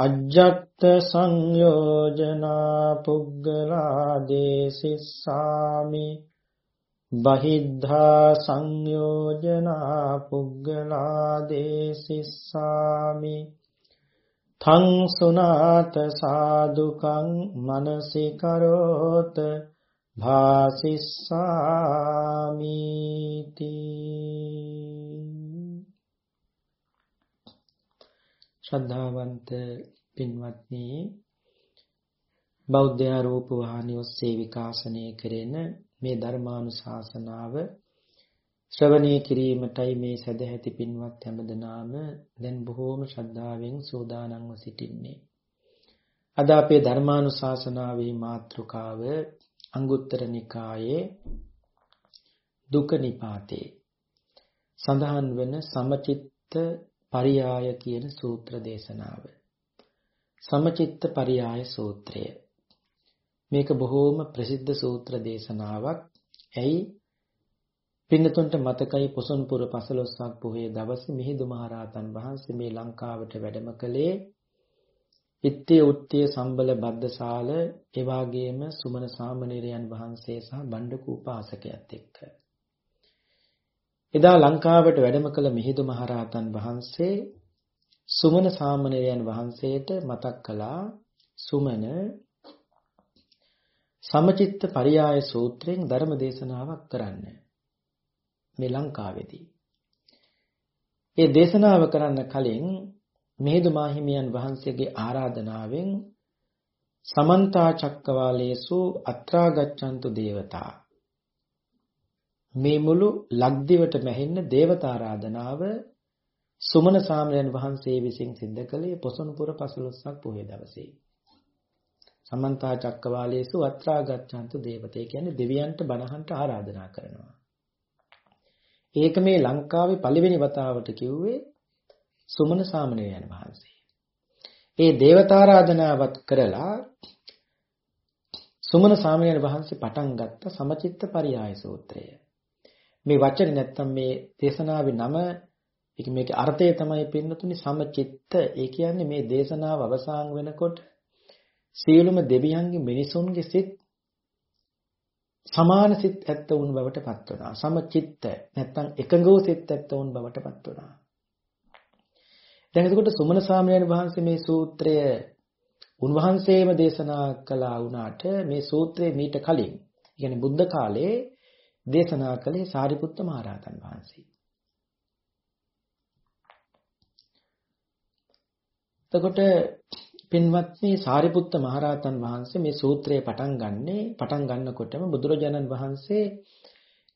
අජ්ජත් සංයෝජනා පුග්ගලා දේසිස්සාමි බහිද්ධා සංයෝජනා පුග්ගලා දේසිස්සාමි තං සුනාත සාදුකං මනසිකරෝත භාසිස්සාමිති. ශ්‍රද්ධාවන්ත පින්වත්නි බෞද්ධ ආරෝප වාහනිය ඔස්සේ විකාශනය කෙරෙන මේ ධර්මානුශාසනාව ශ්‍රවණය කිරීමටයි මේ සදැහැති පින්වත් හැමදෙනාම දැන් බොහෝම ශ්‍රද්ධාවෙන් සූදානම්ව සිටින්නේ. අද අපේ ධර්මානුශාසනාවේ මාතෘකාව අංගුත්තර නිකායේ දුක නිපාතේ සඳහන් වෙන සමචිත්ත පරියාය කියන සූත්‍ර දේශනාව. සමචිත්ත පරියාය සූත්‍රය. මේක බොහෝම ප්‍රසිද්ධ සූත්‍ර දේශනාවක්. ඇයි පින්නතුන්ට මතකයි පොසොන්පුර පසළොස්වක් පොහේ දවසේ මිහිඳු මහරහතන් වහන්සේ මේ ලංකාවට වැඩම කළේ ඉත්‍ය උත්‍ය සම්බල බද්දසාල එවාගේම සුමන සාමණේරයන් වහන්සේ සහ බණ්ඩක උපාසකයත් එක්ක එදා ලංකාවට වැඩම කළ මිහිඳු මහරහතන් වහන්සේ සුමන සාමණේරයන් වහන්සේට මතක් කළා සුමන සමචිත්ත පරියාය සූත්‍රයෙන් ධර්ම දේශනාවක් කරන්න මේ ලංකාවේදී. ඒ දේශනාව කරන්න කලින් මිහිඳු මාහිමියන් වහන්සේගේ ආරාධනාවෙන් සමන්තා චක්කවාලේසු අත්‍රා ගච්ඡන්තු දේවතා මේ මුළු ලක්දිවට මැහෙන්න දේවතා ආරාධනාව සුමන සාමණේරයන් වහන්සේ විසින් සිද්ධ කළේ පොසොන්පුර පසළොස්වක පොහොය දවසේ. සමන්තා චක්කවාලේසු අත්‍රා ගච්ඡන්තු දේවතේ කියන්නේ දෙවියන්ට බණහන්ට ආරාධනා කරනවා. ඒක මේ ලංකාවේ පළවෙනි වතාවට කිව්වේ සුමන සාමණේරයන් වහන්සේ. ඒ දේවතාරාධනාවත් කරලා සුමන සාමණේර වහන්සේ පටන් ගත්ත සමචිත්ත පරියාය සූත්‍රය. මේ වචනේ නැත්තම් මේ දේශනාවේ නම ඒක මේකේ අර්ථය තමයි පින්නතුනි සමචිත්ත. ඒ කියන්නේ මේ දේශනාව අවසන් වෙනකොට සියලුම දෙවියන්ගේ මිනිසුන්ගේ සිත් සමාන සිත් ඇත්ත වුන් බවට පත් වෙනවා. සමචිත්ත නැත්තම් එකඟව සිත් ඇත්ත වුන් බවට පත් වෙනවා. දැන් එතකොට සුමන සාමණේර වහන්සේ මේ සූත්‍රය උන්වහන්සේම දේශනා කළා වුණාට මේ සූත්‍රය මීට කලින් කියන්නේ බුද්ධ කාලේ දේශනා කළේ සාරිපුත්ත මහරහතන් වහන්සේ. එතකොට පින්වත්නි සාරිපුත්ත මහරහතන් වහන්සේ මේ සූත්‍රය පටන් ගන්නේ පටන් ගන්නකොටම බුදුරජාණන් වහන්සේ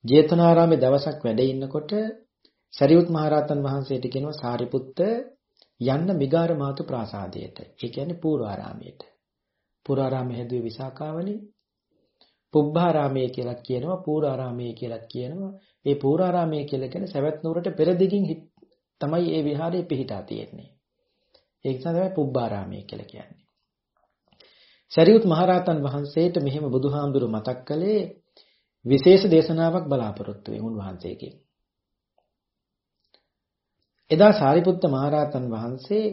ජේතවනාරාමේ දවසක් වැඩ ඉන්නකොට සරියුත් මහරහතන් වහන්සේට කියනවා සාරිපුත්ත යන්න මිගාර මාතු ප්‍රාසාදයට. ඒ කියන්නේ පූර්වාරාමයට. පූර්වාරාමයේ හැදුවේ විසාකාවනේ. පුබ්බාරාමයේ කියලා කියනවා පූර්වාරාමයේ කියලා කියනවා. ඒ පූර්වාරාමයේ කියලා කියන්නේ සවැත් නුවරට පෙර දිගින් තමයි ඒ විහාරය පිහිටා තියෙන්නේ. ඒක තමයි පුබ්බාරාමය කියලා කියන්නේ. සරියුත් මහරහතන් වහන්සේට මෙහෙම බුදුහාමුදුරු මතක් කළේ විශේෂ දේශනාවක් බලාපොරොත්තු වෙන උන්වහන්සේගෙන්. එදා සාරිපුත්ත මහරහතන් වහන්සේ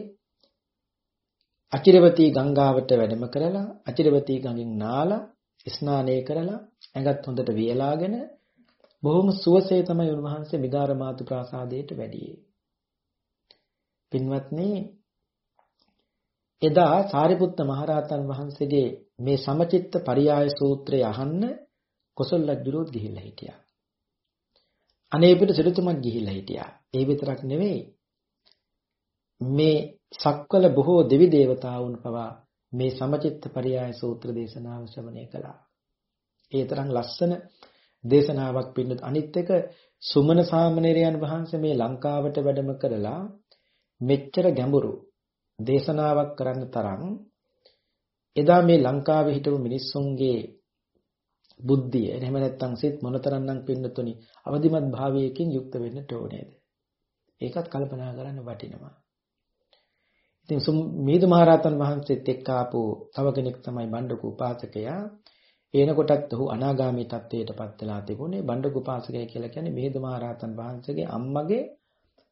අචිරවතී ගංගාවට වැඩම කරලා අචිරවතී ගඟෙන් නාලා ස්නානය කරලා ඇඟත් හොඳට වියලාගෙන බොහොම සුවසේ තමයි උන්වහන්සේ මිගාරමාතු ප්‍රාසාදයට වැඩියේ. පින්වත්නි එදා සාරිපුත්ත මහරහතන් වහන්සේගේ මේ සමචිත්ත පරියාය සූත්‍රය අහන්න කොසල් රජුරුවත් ගිහිල්ලා හිටියා. අනේ පිට සිටුතුමත් ගිහිල්ලා හිටියා. ඒ විතරක් නෙවෙයි මේ සක්වල බොහෝ දෙවි දේවතාවුන් පවා මේ සමචිත්ත පරියාය සූත්‍ර දේශනාව ශ්‍රවණය කළා. ඒ තරම් ලස්සන දේශනාවක් පින්නත් අනිත් එක සුමන සාමණේරයන් වහන්සේ මේ ලංකාවට වැඩම කරලා මෙච්චර ගැඹුරු දේශනාවක් කරන්න තරම් එදා මේ ලංකාවේ හිටපු මිනිස්සුන්ගේ බුද්ධිය එහෙම නැත්නම් සිත් මොනතරම්නම් පින්නතුනි අවදිමත් භාවයකින් යුක්ත වෙන්න ඕනේද ඒකත් කල්පනා කරන්න වටිනවා ඉතින් මීදු මහරහතන් වහන්සේත් එක්ක ආපු තව කෙනෙක් තමයි බණ්ඩක උපාසකයා එනකොටත් ඔහු අනාගාමී තත්වයටපත් වෙලා තිබුණේ බණ්ඩක උපාසකයා කියලා කියන්නේ මීදු මහරහතන් වහන්සේගේ අම්මගේ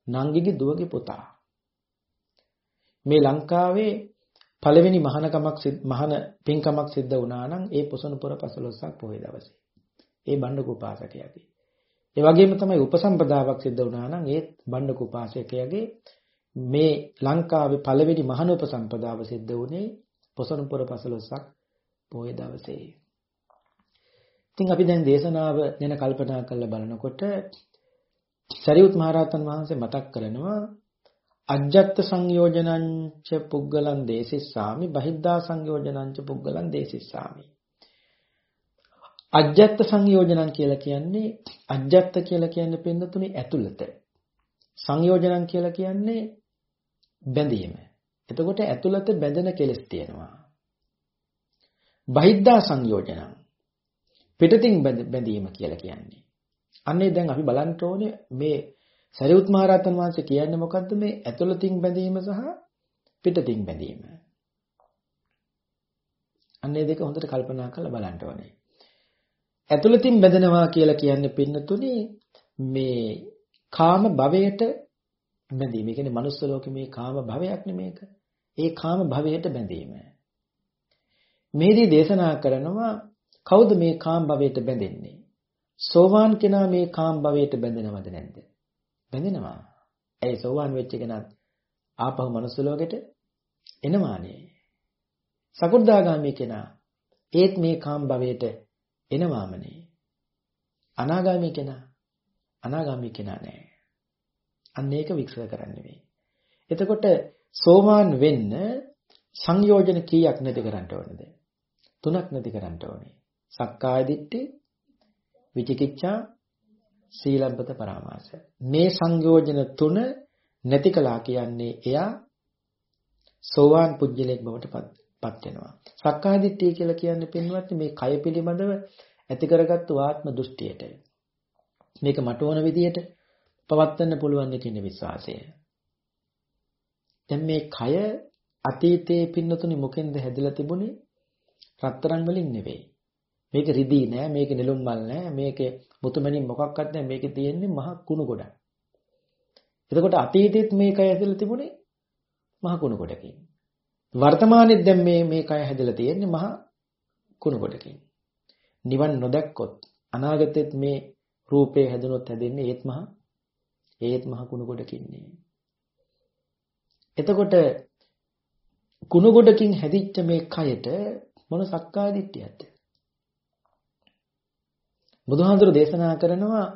නංගිගේ දුවගේ පුතා මේ ලංකාවේ පළවෙනි මහානකමක් මහාන පින්කමක් සිද්ධ වුණා නම් ඒ පොසොනපුර පසළොස්වක පොහොය දවසේ. ඒ බණ්ඩක උපාසකයාගේ. ඒ වගේම තමයි උපසම්පදාවක් සිද්ධ වුණා නම් ඒත් බණ්ඩක උපාසකයාගේ මේ ලංකාවේ පළවෙනි මහාන උපසම්පදාව සිද්ධ වුණේ පොසොනපුර පසළොස්වක පොහොය දවසේ. ඉතින් අපි දැන් දේශනාව ගැන කල්පනා කරලා බලනකොට සරියුත් මහරහතන් වහන්සේ මතක් කරනවා අජ්ජත් සංයෝජනංච පුග්ගලං දේසිස්සාමි බහිද්ධා සංයෝජනංච පුග්ගලං දේසිස්සාමි අජ්ජත් සංයෝජනං කියලා කියන්නේ අජ්ජත් කියලා කියන්නේ පින්නතුනේ ඇතුළත සංයෝජනං කියලා කියන්නේ බැඳීම. එතකොට ඇතුළත බැඳෙන කෙලස් තියෙනවා. බහිද්ධා සංයෝජනං. පිටතින් බැඳීම කියලා කියන්නේ. අන්නේ දැන් අපි බලන්න ඕනේ මේ සරියුත් මහරහතන් වහන්සේ කියන්නේ මොකද්ද? මේ ඇතුළතින් බැඳීම සහ පිටතින් බැඳීම. අන්නේ දෙක හොඳට කල්පනා කරලා බලන්න ඕනේ. ඇතුළතින් බැඳෙනවා කියලා කියන්නේ පින්නතුනේ මේ කාම භවයට බැඳීම. ඒ කියන්නේ manuss ලෝකේ මේ කාම භවයක් නෙමේක. ඒ කාම භවයට බැඳීම. මේදී දේශනා කරනවා කවුද මේ කාම භවයට බැඳෙන්නේ? සෝවාන් කෙනා මේ කාම භවයට බැඳෙනවද නැද්ද? බැඳෙනවා. ඇයි සෝවාන් වෙච්ච කෙනාත් ආපහු මනුස්ස ලෝකෙට එනවානේ. සකු르දාගාමී කෙනා ඒත් මේ කාම් භවයට එනවාමනේ. අනාගාමී කෙනා අනාගාමී කෙනා නෑ. අන්න ඒක වික්ෂය කරන්නේ මේ. එතකොට සෝවාන් වෙන්න සංයෝජන කීයක් නැති කරන්න ඕනද? තුනක් නැති කරන්න ඕනේ. සක්කාය දිට්ඨි, විචිකිච්ඡා, සීලබ්බත පරාමාස. මේ සංයෝජන තුන නැති කළා කියන්නේ එයා සෝවාන් පුජ්‍යලෙක් බවට පත් වෙනවා. සක්කාය දිට්ඨිය කියලා කියන්නේ පින්වත් මේ කය පිළිබඳව ඇති කරගත්තු ආත්ම දෘෂ්ටියට. මේක මට ඕන විදියට පවත්වන්න පුළුවන් කියන විශ්වාසය. දැන් මේ කය අතීතයේ පින්නතුනි මොකෙන්ද හැදිලා තිබුණේ? රත්තරන් වලින් නෙවෙයි. මේක රිදී නෑ, මේක නෙළුම් මල් නෑ, මේකේ මුතුමැණින් මොකක්වත් නෑ, මේකේ තියෙන්නේ මහ කුණු ගොඩක්. එතකොට අතීතෙත් මේ කය හැදලා තිබුණේ මහ කුණු ගොඩකින්. වර්තමානයේත් දැන් මේ මේ කය හැදලා තියෙන්නේ මහ කුණු ගොඩකින්. නිවන් නොදැක්කොත් අනාගතෙත් මේ රූපේ හැදුනොත් හැදෙන්නේ ඒත් මහ ඒත් මහ කුණු ගොඩකින්නේ. එතකොට කුණු ගොඩකින් හැදිච්ච මේ කයට මොන සක්කාය දිට්ඨියක්ද? බුදුහාඳුර දේශනා කරනවා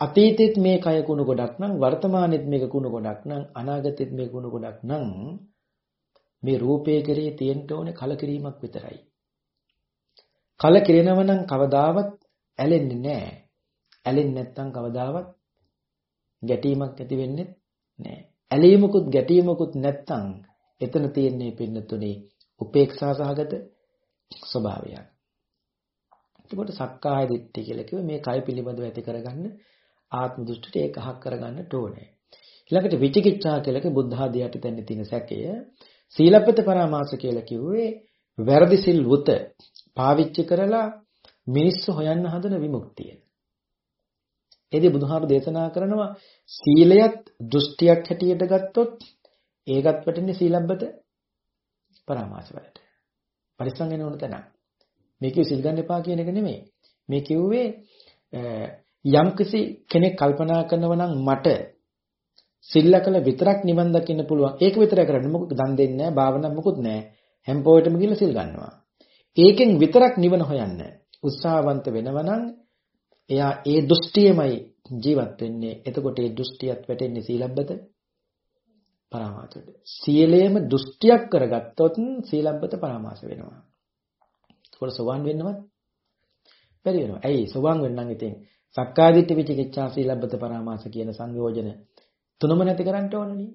අතීතෙත් මේ කය කුණු ගොඩක් නම් වර්තමානෙත් මේක කුණු ගොඩක් නම් අනාගතෙත් මේ කුණු ගොඩක් නම් මේ රූපේ කෙරේ තියෙන්න ඕනේ කලකිරීමක් විතරයි. කලකිරෙනව නම් කවදාවත් ඇලෙන්නේ නැහැ. ඇලෙන්නේ නැත්නම් කවදාවත් ගැටීමක් ඇති වෙන්නේ නැහැ. ඇලීමකුත් ගැටීමකුත් නැත්නම් එතන තියෙන්නේ පින්නතුනේ උපේක්ෂා සහගත ස්වභාවයක්. එතකොට සක්කාය දිට්ඨිය කියලා කිව්වේ මේ කය පිළිබඳව ඇති කරගන්න ආත්ම දෘෂ්ටිට ඒක අහක් කරගන්නට ඕනේ. ඊළඟට විචිකිච්ඡා කියලා කිය බුද්ධ ආදී යටතෙන් තියෙන සැකය. සීලපත පරාමාස කියලා කිව්වේ වැරදි සිල් වුත පාවිච්චි කරලා මිනිස්සු හොයන්න හදන විමුක්තිය. එදී බුදුහාරු දේශනා කරනවා සීලයත් දෘෂ්ටියක් හැටියට ගත්තොත් ඒකත් වැටෙන්නේ සීලබ්බත පරාමාස වලට. පරිස්සම් වෙන ඕන තැන. මේ කිව්ව සිල් ගන්න එපා කියන එක නෙමෙයි. මේ කිව්වේ යම්කිසි කෙනෙක් කල්පනා කරනවා නම් මට සිල්ලකල විතරක් නිවන් දකින්න පුළුවන්. ඒක විතරයි කරන්නේ. මොකද දන් දෙන්නේ නැහැ, භාවනා මොකුත් නැහැ. හැම පොයටම ගිහලා සිල් ගන්නවා. ඒකෙන් විතරක් නිවන හොයන්න උත්සාහවන්ත වෙනවා නම් එයා ඒ දෘෂ්ටියමයි ජීවත් වෙන්නේ. එතකොට ඒ දෘෂ්ටියත් වැටෙන්නේ සීලබ්බත පරාමාසයට. සීලයම දෘෂ්ටියක් කරගත්තොත් සීලබ්බත පරාමාස වෙනවා. ඒකවල සෝවාන් වෙන්නවත් බැරි වෙනවා. ඇයි සෝවාන් වෙන්නම් ඉතින් සක්කාදිට්ඨි විචිකිච්ඡා සීලබ්බත පරාමාස කියන සංයෝජන තුනම නැති කරන්න ඕනනේ.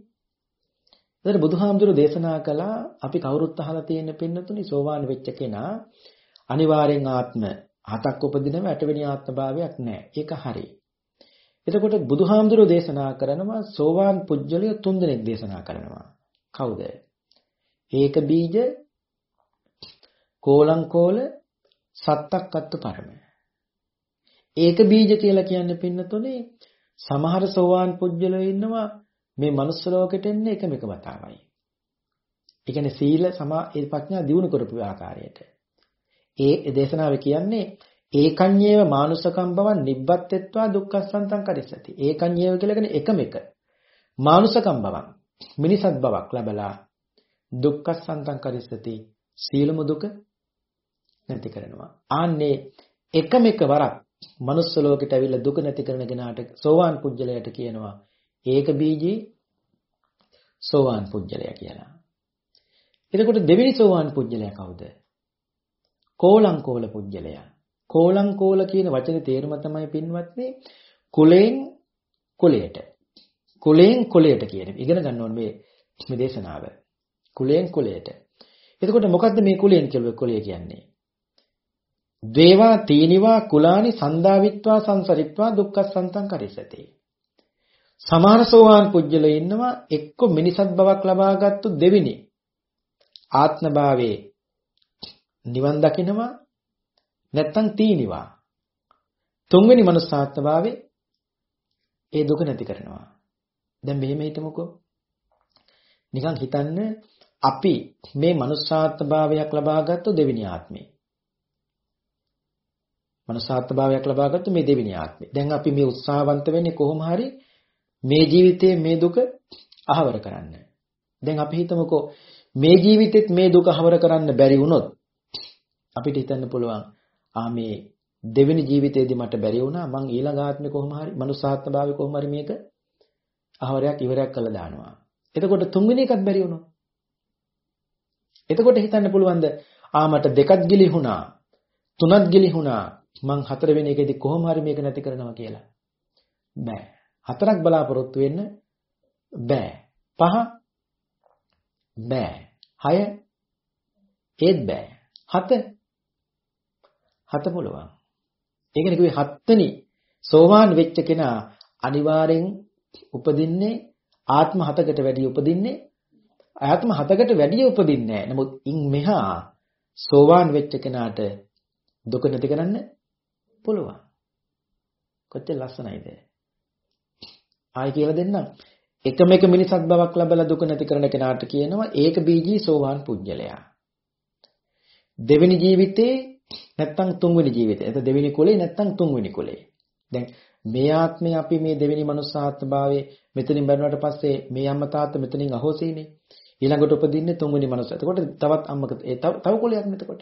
ඒතර බුදුහාමුදුරු දේශනා කළා අපි කවුරුත් අහලා තියෙන පින්නතුනි සෝවාන් වෙච්ච කෙනා අනිවාර්යෙන් ආත්ම හතක් උපදිනව අටවෙනි ආත්ම භාවයක් නැහැ. ඒක හරි. එතකොට බුදුහාමුදුරු දේශනා කරනවා සෝවාන් පුජ්‍යලිය තුන් දෙනෙක් දේශනා කරනවා. කවුද? ඒක බීජ කෝලං කෝල සත්තක් අත්තු පරම. ඒක බීජ කියලා කියන්නේ පින්නතුනේ සමහර සෝවාන් පුජ්‍යලෝ ඉන්නවා මේ මනුස්ස ලෝකෙට එන්නේ එකම එක වතාවයි. ඒ කියන්නේ සීල සමා ඒ ප්‍රඥා දිනු කරපු ආකාරයට. ඒ දේශනාවේ කියන්නේ ඒකඤ්ඤේව මානුසකම් බවන් නිබ්බත්ත්වා දුක්ඛසන්තං කරිස්සති. ඒකඤ්ඤේව කියලා කියන්නේ එකම එක. මානුසකම් බවන් මිනිසත් බවක් ලැබලා දුක්ඛසන්තං කරිස්සති. සීලමු දුක නැති කරනවා. ආන්නේ එකම එක වරක් manuss ලෝකෙට ඇවිල්ලා දුක නැති කරන කෙනාට සෝවාන් පුජ්‍යලයට කියනවා ඒක බීජී සෝවාන් පුජ්‍යලයා කියලා. එතකොට දෙවෙනි සෝවාන් පුජ්‍යලයා කවුද? කෝලංකෝල පුජ්‍යලයා. කෝලංකෝල කියන වචනේ තේරුම තමයි පින්වත්නි කුලෙන් කුලයට. කුලෙන් කුලයට කියන එක. ඉගෙන ගන්න ඕනේ මේ මේ දේශනාව. කුලෙන් කුලයට. එතකොට මොකද්ද මේ කුලෙන් කියලා කුලය කියන්නේ? දේවා තීනිවා කුලානි සන්දාවිත්වා සංසරිත්වා දුක්ඛසන්තං කරිසති. සමාන සෝවාන් පුජ්‍යල ඉන්නවා එක්ක මිනිසත් බවක් ලබාගත්තු දෙවිනි ආත්ම භාවයේ නිවන් දකින්නවා නැත්තම් තීනිවා තුන්වෙනි මනුස්සාත්ම භාවයේ ඒ දුක නැති කරනවා දැන් මෙහෙම හිතමුකෝ නිකන් හිතන්න අපි මේ මනුස්සාත්ම භාවයක් ලබාගත්තු දෙවිනි ආත්මේ මනසාත්භාවයක් ලබාගත්තු මේ දෙවෙනි ආත්මේ. දැන් අපි මේ උත්සාහවන්ත වෙන්නේ කොහොම හරි මේ ජීවිතයේ මේ දුක අහවර කරන්න. දැන් අපි හිතමුකෝ මේ ජීවිතෙත් මේ දුක අහවර කරන්න බැරි වුණොත් අපිට හිතන්න පුළුවන් ආ මේ දෙවෙනි ජීවිතේදී මට බැරි වුණා මං ඊළඟ ආත්මේ කොහොම හරි මනුසාත්භාවය කොහොම හරි මේක අහවරයක් ඉවරයක් කළා දානවා. එතකොට තුන්වෙනි එකත් බැරි වුණොත් එතකොට හිතන්න පුළුවන්ද ආ මට දෙකක් ගිලිහුණා තුනක් ගිලිහුණා මං හතරවෙනි එකේදී කොහොම හරි මේක නැති කරනවා කියලා. බෑ. හතරක් බලාපොරොත්තු වෙන්න බෑ. පහ බෑ. හය ඒත් බෑ. හත හත පුළුවන්. ඒකනේ කිව්වේ හත්වෙනි සෝවාන් වෙච්ච කෙනා අනිවාර්යෙන් උපදින්නේ ආත්ම හතකට වැඩි උපදින්නේ ආත්ම හතකට වැඩි උපදින්නේ නැහැ. නමුත් ඉන් මෙහා සෝවාන් වෙච්ච කෙනාට දුක නැති කරන්න පුළුවන්. කොච්චර ලස්සනයිද? ආයි කියලා දෙන්නම්. එකම එක මිනිසත් බවක් ලැබලා දුක නැති කරන කෙනාට කියනවා ඒක බීජී සෝවාන් පුජ්‍යලයා. දෙවෙනි ජීවිතේ නැත්තම් තුන්වෙනි ජීවිතේ. එතන දෙවෙනි කුලේ නැත්තම් තුන්වෙනි කුලේ. දැන් මේ ආත්මේ අපි මේ දෙවෙනි මනුස්සාත්ම භාවයේ මෙතනින් බැලුවාට පස්සේ මේ අම්මා තාත්තා මෙතනින් අහෝසීනේ. ඊළඟට උපදින්නේ තුන්වෙනි මනුස්ස. එතකොට තවත් අම්මක ඒ තව කුලයක් නේ එතකොට.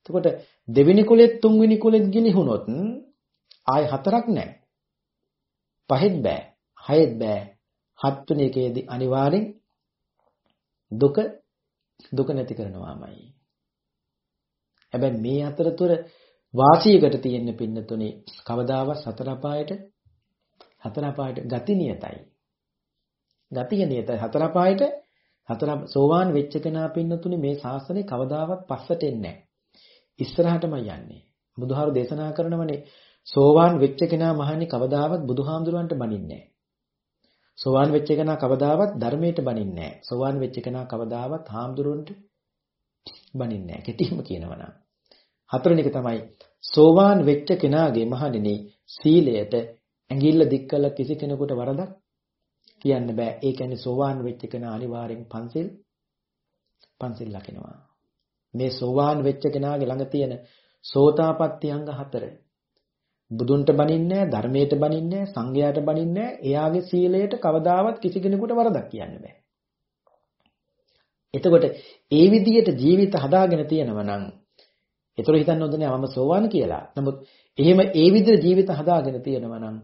එතකොට දෙවෙනි කුලෙත් තුන්වෙනි කුලෙත් ගිනිහුනොත් ආය හතරක් නැහැ. පහෙත් බෑ. හයෙත් බෑ. හත්වෙනි එකේදී අනිවාර්යෙන් දුක දුක නැති කරනවාමයි. හැබැයි මේ අතරතුර වාසියකට තියෙන පින්නතුනේ කවදාවත් හතර අපායට හතර අපායට ගති නියතයි. ගතිය නියතයි හතර අපායට හතර සෝවාන් වෙච්ච කෙනා පින්නතුනේ මේ ශාසනේ කවදාවත් පස්සට එන්නේ නැහැ. ඉස්සරහටම යන්නේ. බුදුහාරු දේශනා කරනවනේ සෝවාන් වෙච්ච කෙනා මහන්නේ කවදාවත් බුදුහාමුදුරන්ට බනින්නේ නැහැ. සෝවාන් වෙච්ච කෙනා කවදාවත් ධර්මයට බනින්නේ නැහැ. සෝවාන් වෙච්ච කෙනා කවදාවත් හාමුදුරන්ට බනින්නේ නැහැ. කෙටිම කියනවා නම්. හතරවෙනි එක තමයි සෝවාන් වෙච්ච කෙනාගේ මහණෙනි සීලයට ඇඟිල්ල දික් කළ කිසි කෙනෙකුට වරදක් කියන්න බෑ. ඒ කියන්නේ සෝවාන් වෙච්ච කෙනා අනිවාර්යෙන් පන්සිල් පන්සිල් ලකිනවා. මේ සෝවාන් වෙච්ච කෙනාගේ ළඟ තියෙන සෝතාපට්ටි අංග හතර බුදුන්ට බනින්නේ ධර්මයට බනින්නේ සංඝයාට බනින්නේ එයාගේ සීලයට කවදාවත් කිසි කෙනෙකුට වරදක් කියන්න බෑ. එතකොට ඒ විදිහට ජීවිත හදාගෙන තියෙනවා නම් ඒතර හිතන්න හොඳ නෑ මම සෝවාන් කියලා. නමුත් එහෙම ඒ විදිහට ජීවිත හදාගෙන තියෙනවා නම්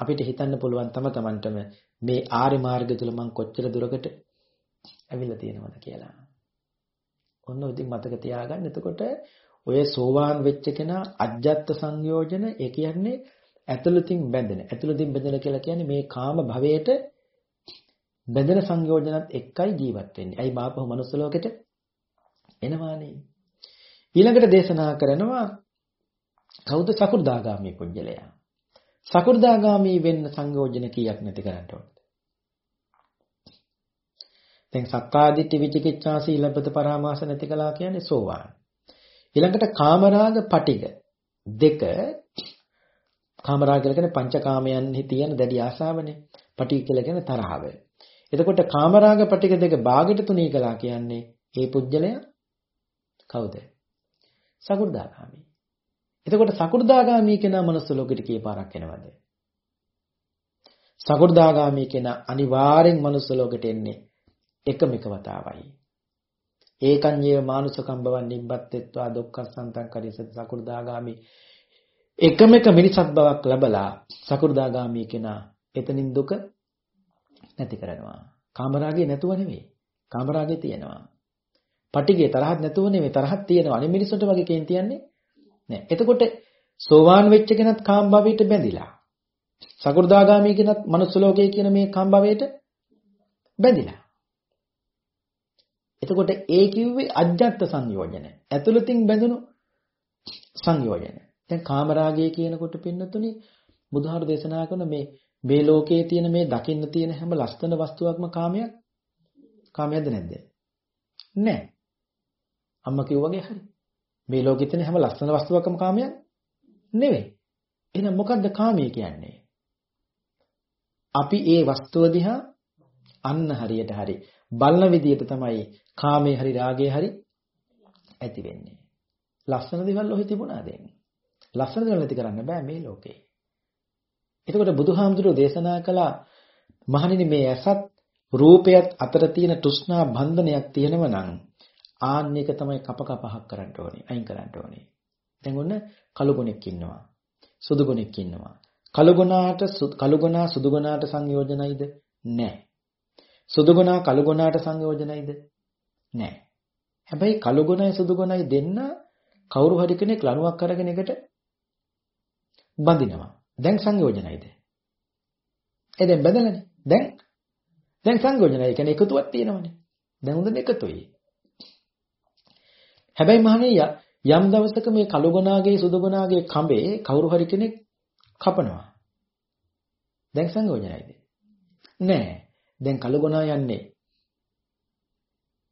අපිට හිතන්න පුළුවන් තම තමන්ටම මේ ආර්ය මාර්ගය තුල මං කොච්චර දුරකට ඇවිල්ලා තියෙනවද කියලා. ඔන්න ඉතින් මතක තියාගන්න. එතකොට ඔය සෝවාන් වෙච්ච කෙනා අජ්ජත් සංයෝජන ඒ කියන්නේ ඇතුළතින් බැඳෙන. ඇතුළතින් බැඳෙන කියලා කියන්නේ මේ කාම භවයට බැඳෙන සංයෝජනත් එක්කයි ජීවත් වෙන්නේ. ඇයි බාපහු මනුස්ස ලෝකෙට එනවානේ. ඊළඟට දේශනා කරනවා කවුද සකු르දාගාමී පුජ්‍යලයා. සකු르දාගාමී වෙන්න සංයෝජන කීයක් නැති කරන්න ඕනද? දැන් සක්කාදිට්ඨි විචිකිච්ඡා සීලබ්බත පරාමාස නැති කළා කියන්නේ සෝවාන්. ඊළඟට කාමරාග පටිග දෙක කාමරාග කියලා කියන්නේ පංචකාමයන්හි තියෙන දැඩි ආශාවනේ. පටිග කියලා කියන්නේ තරහව. එතකොට කාමරාග පටික දෙක භාගයට තුනී කළා කියන්නේ ඒ පුජ්‍යලයා කවුද? සකු르දාගාමි. එතකොට සකු르දාගාමි කෙනා මනස ලෝකෙට කී පාරක් එනවද? සකු르දාගාමි කෙනා අනිවාර්යෙන් මනස ලෝකෙට එන්නේ එකම එක වතාවයි. ඒකන් යේව මානුෂකම් බවන් නිබ්බත්ත්වා දුක්ඛසන්තං කරිසත් සකු르දාගාමි එකම එක මිනිසත් බවක් ලැබලා සකු르දාගාමි කෙනා එතනින් දුක නැති කරනවා. කාමරාගේ නැතුව නෙවෙයි. කාමරාගේ තියෙනවා. පටිගේ තරහක් නැතුව නෙවෙයි තරහක් තියෙනවා. අනිත් මිනිස්සුන්ට වගේ කේන් තියන්නේ නෑ. එතකොට සෝවාන් වෙච්ච කෙනත් කාම භවයට බැඳිලා. සකු르දාගාමි කෙනත් මනුස්ස ලෝකයේ කියන මේ කාම භවයට බැඳිලා. එතකොට ඒ කිව්වේ අජ්ජත් සංයෝජන. ඇතුළතින් බැඳුණු සංයෝජන. දැන් කාමරාගය කියනකොට පින්නතුනි බුදුහාරු දේශනා කරන මේ මේ ලෝකයේ තියෙන මේ දකින්න තියෙන හැම ලස්සන වස්තුවක්ම කාමයක් කාමයක්ද නැද්ද? නැහැ. අම්මා කිව්වාගේ හරි. මේ ලෝකෙ තියෙන හැම ලස්සන වස්තුවක්ම කාමයක් නෙවෙයි. එහෙනම් මොකද්ද කාමය කියන්නේ? අපි ඒ වස්තුව දිහා අන්න හරියට හරි බලන විදියට තමයි කාමයේ හරි රාගයේ හරි ඇති වෙන්නේ. ලස්සන දේවල් ඔහි තිබුණා දැන්. ලස්සන දේවල් නැති කරන්න බෑ මේ ලෝකේ. එතකොට බුදුහාමුදුරුවෝ දේශනා කළා මහණෙනි මේ ඇසත් රූපයත් අතර තියෙන තෘෂ්ණා බන්ධනයක් තියෙනව නම් ආන්න එක තමයි කප කපහක් කරන්න ඕනේ අයින් කරන්න ඕනේ. දැන් ඔන්න කළු ගුණෙක් ඉන්නවා. සුදු ගුණෙක් ඉන්නවා. කළු ගුණාට කළු ගුණා සුදු ගුණාට සංයෝජනයිද? නැහැ. සුදු ගුණා කළු ගුණාට සංයෝජනයිද? නැහැ. හැබැයි කළු ගුණයි සුදු ගුණයි දෙන්න කවුරු හරි කෙනෙක් ලණුවක් අරගෙන එකට බඳිනවා. දැන් සංයෝජනයිද? ඒ දැන් බදලානේ. දැන් දැන් සංයෝජනයි කියන්නේ එකතුවක් තියෙනවනේ. දැන් හොඳට එකතුයි. හැබැයි මහණේ යම් දවසක මේ කළුගුණාගේ සුදුගුණාගේ කඹේ කවුරු හරි කෙනෙක් කපනවා. දැන් සංයෝජනයිද? නෑ. දැන් කළුගුණා යන්නේ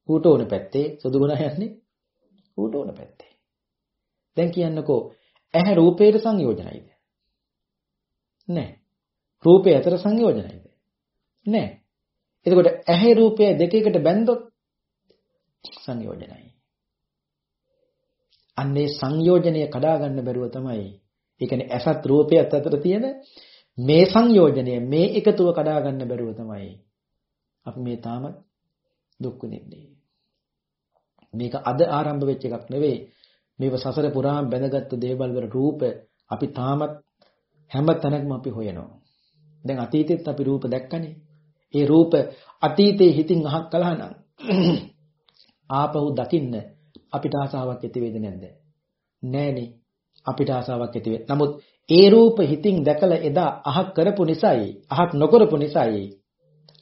ඌට ඕන පැත්තේ සුදුගුණා යන්නේ ඌට ඕන පැත්තේ. දැන් කියන්නකෝ ඇහැ රූපේට සංයෝජනයිද? නෑ. රූපේ අතර සංයෝජනයිද? නෑ. එතකොට ඇහැ රූපය දෙකකට බැන්දොත් සංයෝජනයි. අන්නේ සංයෝජනය කඩා ගන්න බැරුව තමයි. ඒ කියන්නේ ඇසත් රූපයත් අතර තියෙන මේ සංයෝජනය මේ එකතුව කඩා ගන්න බැරුව තමයි අපි මේ තාම දුක් විඳින්නේ. මේක අද ආරම්භ වෙච්ච එකක් නෙවෙයි. මේව සසර පුරාම බැඳගත්තු දේවල් වල රූප අපි තාමත් හැම තැනකම අපි හොයනවා. දැන් අතීතෙත් අපි රූප දැක්කනේ. ඒ රූප අතීතේ හිතින් අහක් කළා නම් ආපහු දකින්න අපිට ආසාවක් ඇති වේද නැද්ද? නෑනේ. අපිට ආසාවක් ඇති වේ. නමුත් ඒ රූප හිතින් දැකලා එදා අහක් කරපු නිසායි, අහක් නොකරපු නිසායි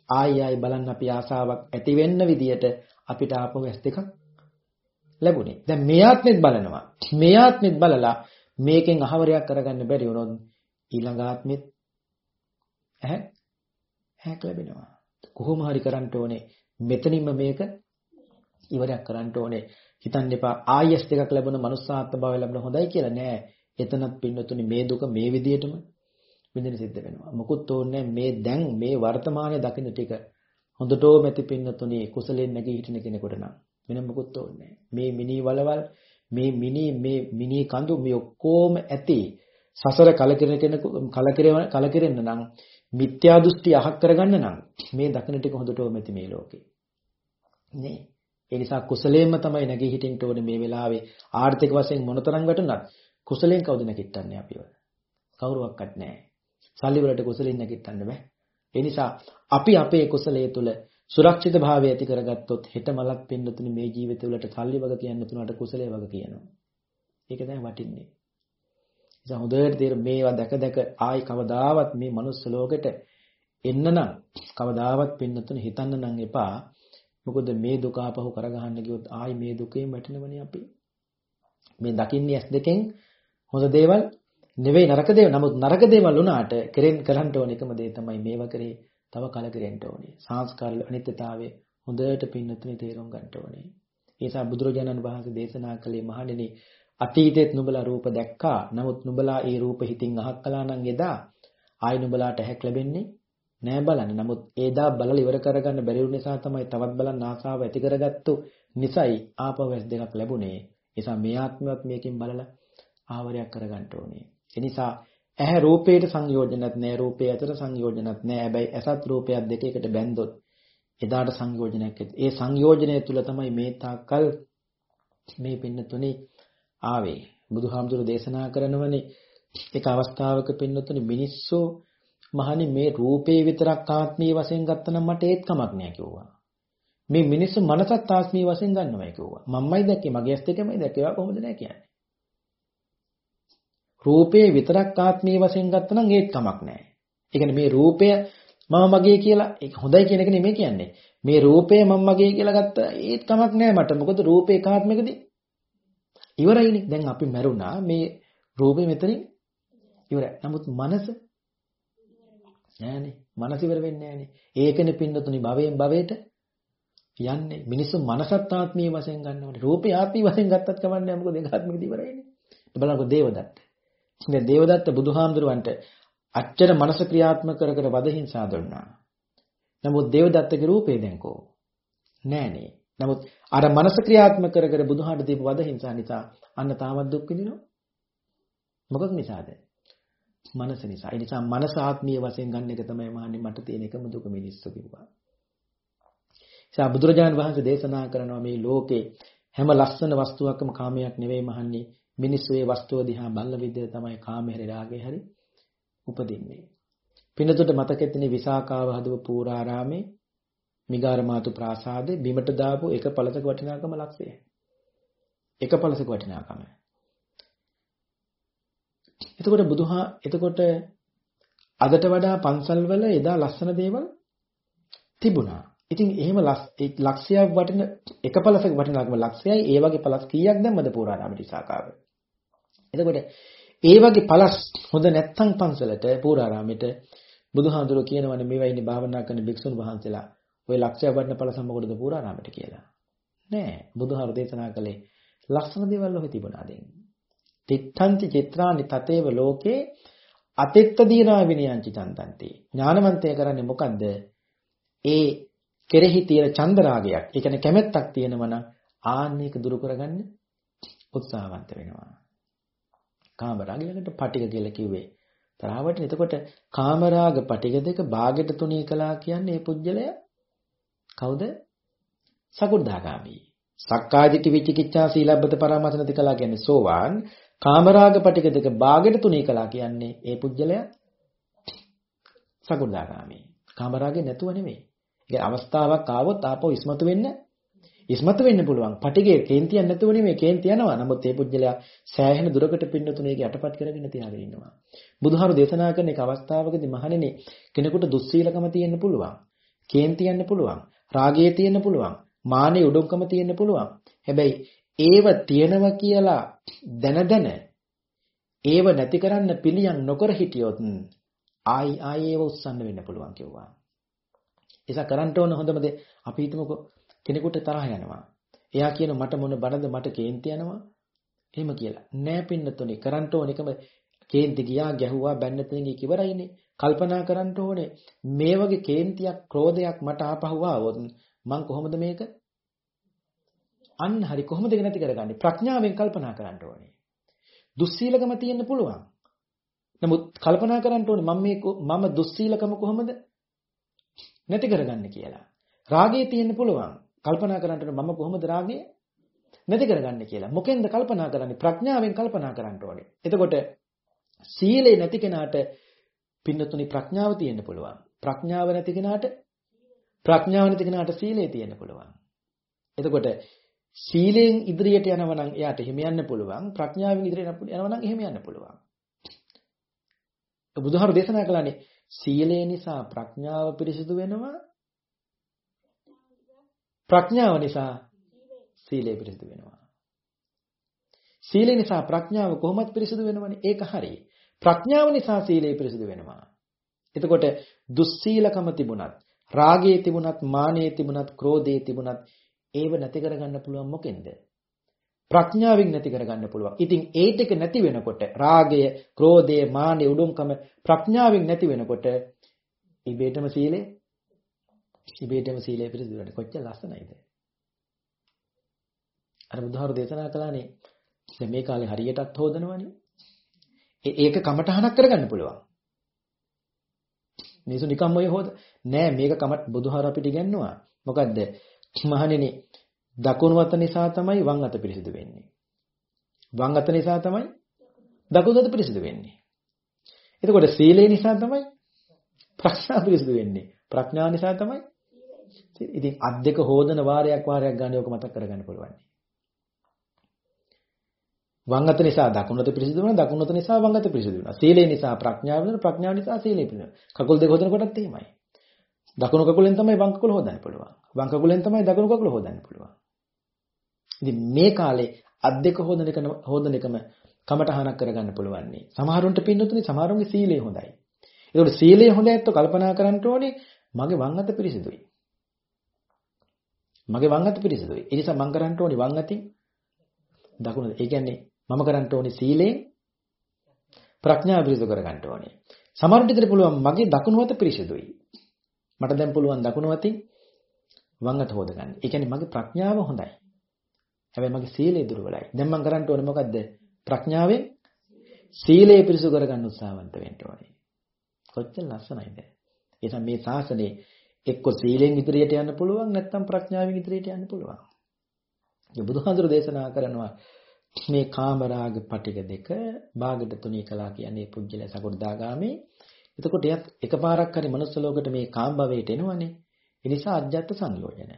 ආයි ආයි බලන්න අපි ආසාවක් ඇති වෙන්න විදියට අපිට ආපහු ඇස් දෙකක් ලැබුණේ. දැන් මේ ආත්මෙත් බලනවා. මේ ආත්මෙත් බලලා මේකෙන් අහවරයක් කරගන්න බැරි වුණොත් ඊළඟ ආත්මෙත් ඇහැ හැක් ලැබෙනවා. කොහොම හරි කරන්න ඕනේ. මෙතනින්ම මේක ඉවරයක් කරන්න ඕනේ. හිතන්න එපා ආයස් දෙකක් ලැබුණ මනුස්සාත්ම භාවය ලැබුණ හොඳයි කියලා නෑ. එතනත් පින්නතුනි මේ දුක මේ විදියටම විඳින සිද්ධ වෙනවා. මොකුත් ඕනේ මේ දැන් මේ වර්තමානයේ දකින්න ටික හොඳටම ඇති පින්නතුනි කුසලෙන් නැගී හිටින කෙනෙකුට නම් වෙන මොකුත් ඕනේ මේ මිනි වලවල් මේ මිනි මේ මිනි කඳු මේ ඔක්කොම ඇති සසර කලකිරෙන කෙනෙකු කලකිරෙන කලකිරෙන්න නම් මිත්‍යා දෘෂ්ටි අහක් කරගන්න නම් මේ දකින්න ටික හොඳටම ඇති මේ ලෝකේ නේ ඒ නිසා කුසලයෙන්ම තමයි නැගී හිටින්න ඕනේ මේ වෙලාවේ ආර්ථික වශයෙන් මොනතරම් වැටුණත් කුසලයෙන් කවුද නැගිටන්නේ අපිව කවුරුවක්වත් නැහැ සල්ලි වලට කුසලින් නැගිටන්න බෑ. ඒ නිසා අපි අපේ කුසලයේ තුල සුරක්ෂිත භාවය ඇති කරගත්තොත් හෙට මලක් පින්නතුනි මේ ජීවිත වලට සල්ලි වග කියන්න තුනට කුසලයේ වග කියනවා. ඒක තමයි වටින්නේ. ඉතින් හොඳට තේර මේවා දැක දැක ආයි කවදාවත් මේ මනුස්ස ලෝකෙට එන්න නම් කවදාවත් පින්නතුනි හිතන්න නම් එපා. මොකද මේ දුක ආපහු කරගහන්න ගියොත් ආයි මේ දුකේම වැටෙනවනේ අපි. මේ දකින්නේ ඇස් දෙකෙන් හොඳ දේවල් නෙවෙයි නරක දේවල්. නමුත් නරක දේවල් වුණාට කෙරෙන් කරන්න ඕන එකම දේ තමයි මේව කරේ තව කලකිරෙන්න ඕනේ. සංස්කාර අනිත්‍යතාවය හොඳට පින්නතුනි තේරුම් ගන්න ඕනේ. ඒ නිසා බුදුරජාණන් වහන්සේ දේශනා කළේ මහණෙනි අතීතෙත් නුඹලා රූප දැක්කා. නමුත් නුඹලා ඒ රූප හිතින් අහක් කළා නම් එදා ආයි නුඹලාට හැක් ලැබෙන්නේ නෑ බලන්න. නමුත් ඒදා බලලා ඉවර කරගන්න බැරි නිසා තමයි තවත් බලන්න ආසාව ඇති කරගත්තු නිසයි ආපහු ඇස් දෙකක් ලැබුණේ. ඒ නිසා මේ ආත්මවත් මේකෙන් බලලා ආවරයක් කරගන්න ඕනේ. එනිසා ඇහැ රූපයට සංයෝජනත් නෑ රූපය අතර සංයෝජනත් නෑ හැබැයි ඇසත් රූපයක් දෙක එකට බැන්දොත් එදාට සංයෝජනයක් ඒ සංයෝජනය තුල තමයි මේ තාක්කල් මේ පින්නතුනේ ආවේ බුදුහාමුදුරු දේශනා කරනවනේ එක අවස්ථාවක පින්නතුනේ මිනිස්සු මහනි මේ රූපේ විතරක් ආත්මීය වශයෙන් ගත්තනම් මට ඒත් කමක් නෑ කිව්වා මේ මිනිස්සු මනසත් ආත්මීය වශයෙන් ගන්නවා කිව්වා මම්මයි දැක්කේ මගේ ඇස් දෙකමයි දැක්කේ කොහොමද නෑ කියන්නේ රූපේ විතරක් ආත්මීය වශයෙන් ගත්තනම් ඒත් කමක් නැහැ. ඒ කියන්නේ මේ රූපය මම මගේ කියලා ඒක හොඳයි කියන එක නෙමෙයි කියන්නේ. මේ රූපය මම මගේ කියලා ගත්ත ඒත් කමක් නැහැ මට. මොකද රූපේ ඒකාත්මිකදී ඉවරයිනේ. දැන් අපි මැරුණා මේ රූපේ මෙතනින් ඉවරයි. නමුත් මනස නෑනේ. මනස ඉවර වෙන්නේ නෑනේ. ඒකනේ පින්නතුනි භවයෙන් භවයට යන්නේ. මිනිස්සු මනසත් ආත්මීය වශයෙන් ගන්නවට. රූපේ ආත්මීය වශයෙන් ගත්තත් කමන්නේ නැහැ. මොකද ඒකාත්මිකදී ඉවරයිනේ. බලන්නකො දේවදත්ත. දැන් දේවදත්ත බුදුහාමුදුරුවන්ට අච්චර මනස ක්‍රියාත්මක කර කර වද හිංසා දුන්නා. නමුත් දේවදත්තගේ රූපේ දැන් කෝ? නෑනේ. නමුත් අර මනස ක්‍රියාත්මක කර කර බුදුහාට දීප වද හිංසා නිසා අන්න තාමත් දුක් විඳිනවා. මොකක් නිසාද? මනස නිසා. ඒ නිසා මනස ආත්මීය වශයෙන් ගන්න එක තමයි මහන්නේ මට තියෙන එකම දුක මිනිස්සු කිව්වා. නිසා බුදුරජාණන් වහන්සේ දේශනා කරනවා මේ ලෝකේ හැම ලස්සන වස්තුවක්ම කාමයක් නෙවෙයි මහන්නේ මිනිස්සු ඒ වස්තුව දිහා බලන විදිහ තමයි කාමයේ හරි රාගයේ හරි උපදින්නේ. පිනතුට මතකෙත්නේ විසාකාව හදව පූරාරාමේ මිගාරමාතු ප්‍රාසාදේ බිමට දාපු එක පළසක වටිනාකම ලක්ෂය. එක පළසක වටිනාකම. එතකොට බුදුහා එතකොට අදට වඩා පන්සල් වල එදා ලස්සන දේවල් තිබුණා. ඉතින් එහෙම ලක්ෂයක් වටින එක පළසක වටිනාකම ලක්ෂයයි ඒ වගේ පළස් කීයක් දැම්මද පූරාරාමේ විසාකාවේ? එතකොට ඒ වගේ පළස් හොඳ නැත්තම් පන්සලට පූරාරාමෙට බුදුහාඳුරෝ කියනවනේ මේවා ඉන්නේ භාවනා කරන භික්ෂුන් වහන්සේලා ওই ලක්ෂය වඩන ඵල සම්මකොටද පුරාණාමයට කියලා. නෑ. බුදුහාර දේශනා කළේ ලක්ෂණ දේවල් ඔහි තිබුණා දැන්. තිත්තංච චිත්‍රානි තතේව ලෝකේ අතිත්ත දීනා විනයංචි තන්තන්ති. ඥානවන්තය කරන්නේ මොකද්ද? ඒ කෙරෙහි තියෙන චන්දරාගයක්. ඒ කියන්නේ කැමැත්තක් තියෙනවා නම් ආන්නේක දුරු කරගන්න උත්සාහවන්ත වෙනවා. කාමරාග ළඟට පටික කියලා කිව්වේ. තරාවට එතකොට කාමරාග පටික දෙක භාගයට තුනී කළා කියන්නේ මේ පුජ්‍යලය කවුද? සකු르දාගාමි. සක්කායදිටි විචිකිච්ඡා සීලබ්බත පරාමාසනති කළා කියන්නේ සෝවාන්. කාමරාග පටික දෙක බාගෙට තුනී කළා කියන්නේ ඒ පුජ්‍යලයා සකු르දාගාමි. කාමරාගේ නැතුව නෙමෙයි. ඒ අවස්ථාවක් ආවොත් ආපහු ඉස්මතු වෙන්න ඉස්මතු වෙන්න පුළුවන්. පටිගේ කේන්තියක් නැතුව නෙමෙයි කේන්ති යනවා. නමුත් මේ පුජ්‍යලයා සෑහෙන දුරකට පින්නතුනේ ඒක යටපත් කරගෙන තියාගෙන ඉන්නවා. බුදුහාරු දේශනා කරන එක අවස්ථාවකදී මහණෙනි කෙනෙකුට දුස්සීලකම තියෙන්න පුළුවන්. කේන්ති යන්න පුළුවන්. රාගය තියෙන්න පුළුවන්. මානෙ උඩුම්කම තියෙන්න පුළුවන්. හැබැයි ඒව තියෙනවා කියලා දැන දැන ඒව නැති කරන්න පිළියම් නොකර හිටියොත් ආයි ආයි ඒව උස්සන්න වෙන්න පුළුවන් කිව්වා. ඒසක් කරන්න ඕන හොඳම දේ අපි හිතමුකෝ කෙනෙකුට තරහ යනවා. එයා කියන මට මොන බනද මට කේන්ති යනවා. එහෙම කියලා. නෑ පින්නතුනේ කරන්න ඕන එකම කේන්ති ගියා ගැහුවා බැන්න තැනින් ඉවරයිනේ. කල්පනා කරන්න ඕනේ. මේ වගේ කේන්තියක් ක්‍රෝධයක් මට ආපහු ආවොත් මං කොහොමද මේක? අන්න හරි කොහොමද ඒක නැති කරගන්නේ? ප්‍රඥාවෙන් කල්පනා කරන්න ඕනේ. දුස්සීලකම තියෙන්න පුළුවන්. නමුත් කල්පනා කරන්න ඕනේ මම මේ මම දුස්සීලකම කොහොමද නැති කරගන්නේ කියලා. රාගය තියෙන්න පුළුවන්. කල්පනා කරන්න ඕනේ මම කොහොමද රාගය නැති කරගන්නේ කියලා. මොකෙන්ද කල්පනා කරන්නේ? ප්‍රඥාවෙන් කල්පනා කරන්න ඕනේ. එතකොට සීලේ නැති කෙනාට පින්නතුනි ප්‍රඥාව තියෙන්න පුළුවන්. ප්‍රඥාව නැති කෙනාට ප්‍රඥාව නැති කෙනාට සීලය තියෙන්න පුළුවන්. එතකොට සීලෙන් ඉදිරියට යනවා නම් එයාට එහෙම යන්න පුළුවන්. ප්‍රඥාවෙන් ඉදිරියට යනවා නම් එහෙම යන්න පුළුවන්. බුදුහාරු දේශනා කළානේ සීලය නිසා ප්‍රඥාව පිරිසිදු වෙනවා. ප්‍රඥාව නිසා සීලය පිරිසිදු වෙනවා. සීලය නිසා ප්‍රඥාව කොහොමද පිරිසිදු වෙනවනේ? ඒක හරියි. ප්‍රඥාව නිසා සීලය පිරිසිදු වෙනවා. එතකොට දුස්සීලකම තිබුණත්, රාගයේ තිබුණත්, මානයේ තිබුණත්, ක්‍රෝධයේ තිබුණත් ඒව නැති කරගන්න පුළුවන් මොකෙන්ද? ප්‍රඥාවෙන් නැති කරගන්න පුළුවන්. ඉතින් ඒ ටික නැති වෙනකොට රාගය, ක්‍රෝධය, මානය, උඩුම්කම ප්‍රඥාවෙන් නැති වෙනකොට ඉබේටම සීලය ඉබේටම සීලය පිරිසිදු වෙනවා. කොච්චර ලස්සනයිද? අර බුදුහාරු දේශනා කළානේ දැන් මේ කාලේ හරියටත් හොදනවනේ. ඒක කමටහනක් කරගන්න පුළුවන්. මිනිස්සු නිකම්ම ඔය හොද නෑ මේක කමට බුදුහාර අපිට ඉගන්නවා. මොකද්ද? මහණෙනි දකුණු අත නිසා තමයි වම් අත පිරිසිදු වෙන්නේ. වම් අත නිසා තමයි දකුණු අත පිරිසිදු වෙන්නේ. එතකොට සීලය නිසා තමයි ප්‍රඥා පිරිසිදු වෙන්නේ. ප්‍රඥාව නිසා තමයි ඉතින් අත් දෙක හොදන වාරයක් වාරයක් ගන්න ඕක මතක් කරගන්න පුළුවන්. වම් අත නිසා දකුණු අත පිරිසිදු වෙනවා දකුණු අත නිසා වම් අත පිරිසිදු වෙනවා. සීලය නිසා ප්‍රඥාව වෙනවා ප්‍රඥාව නිසා සීලය පිරිසිදු වෙනවා කකුල් දෙක හොදනකොටත් එහෙමයි. දකුණු කකුලෙන් තමයි වම් කකුල හොදන්න පුළුවන්. වම් කකුලෙන් තමයි දකුණු කකුල හොදන්න පුළුවන්. ඉතින් මේ කාලේ අත් දෙක හොදන එක හොදන එකම කමටහනක් කරගන්න පුළුවන් නේ සමහරුන්ට පින්නතුනේ සමහරුන්ගේ සීලය හොඳයි. ඒකට සීලය හොඳ ඇත්තෝ කල්පනා කරන්න ඕනේ මගේ වම් අත පිරිසිදුයි. මගේ වම් අත පිරිසිදුයි. ඒ නිසා මම කරන්න ඕනේ වම් අතින් දකුණ ඒ කියන්නේ මම කරන්න ඕනේ සීලයෙන් ප්‍රඥාව පිරිසුදු කරගන්න ඕනේ. සමහරවිට ඉතින් පුළුවන් මගේ දකුණු අත පිරිසිදුයි. මට දැන් පුළුවන් දකුණු අතින් වම් අත හොදගන්න. ඒ කියන්නේ මගේ ප්‍රඥාව හොඳයි. හැබැයි මගේ සීලය දුර්වලයි. දැන් මම කරන්න ඕනේ මොකද්ද? ප්‍රඥාවෙන් සීලය පිරිසුදු කරගන්න උත්සාහවන්ත වෙන්න ඕනේ. කොච්චර ලස්සනයිද? එතන මේ ශාසනයේ එක්ක සීලෙන් ඉදිරියට යන්න පුළුවන් නැත්නම් ප්‍රඥාවෙන් ඉදිරියට යන්න පුළුවන්. ඒ බුදුහාඳුර දේශනා කරනවා මේ කාමරාග පටික දෙක භාගයට තුනී කළා කියන්නේ පුජ්‍යල සකු르දාගාමී. එතකොට එයත් එකපාරක් හරි මනුස්ස ලෝකෙට මේ කාම භවයට එනවනේ. ඒ නිසා අජ්ජත් සංයෝජන.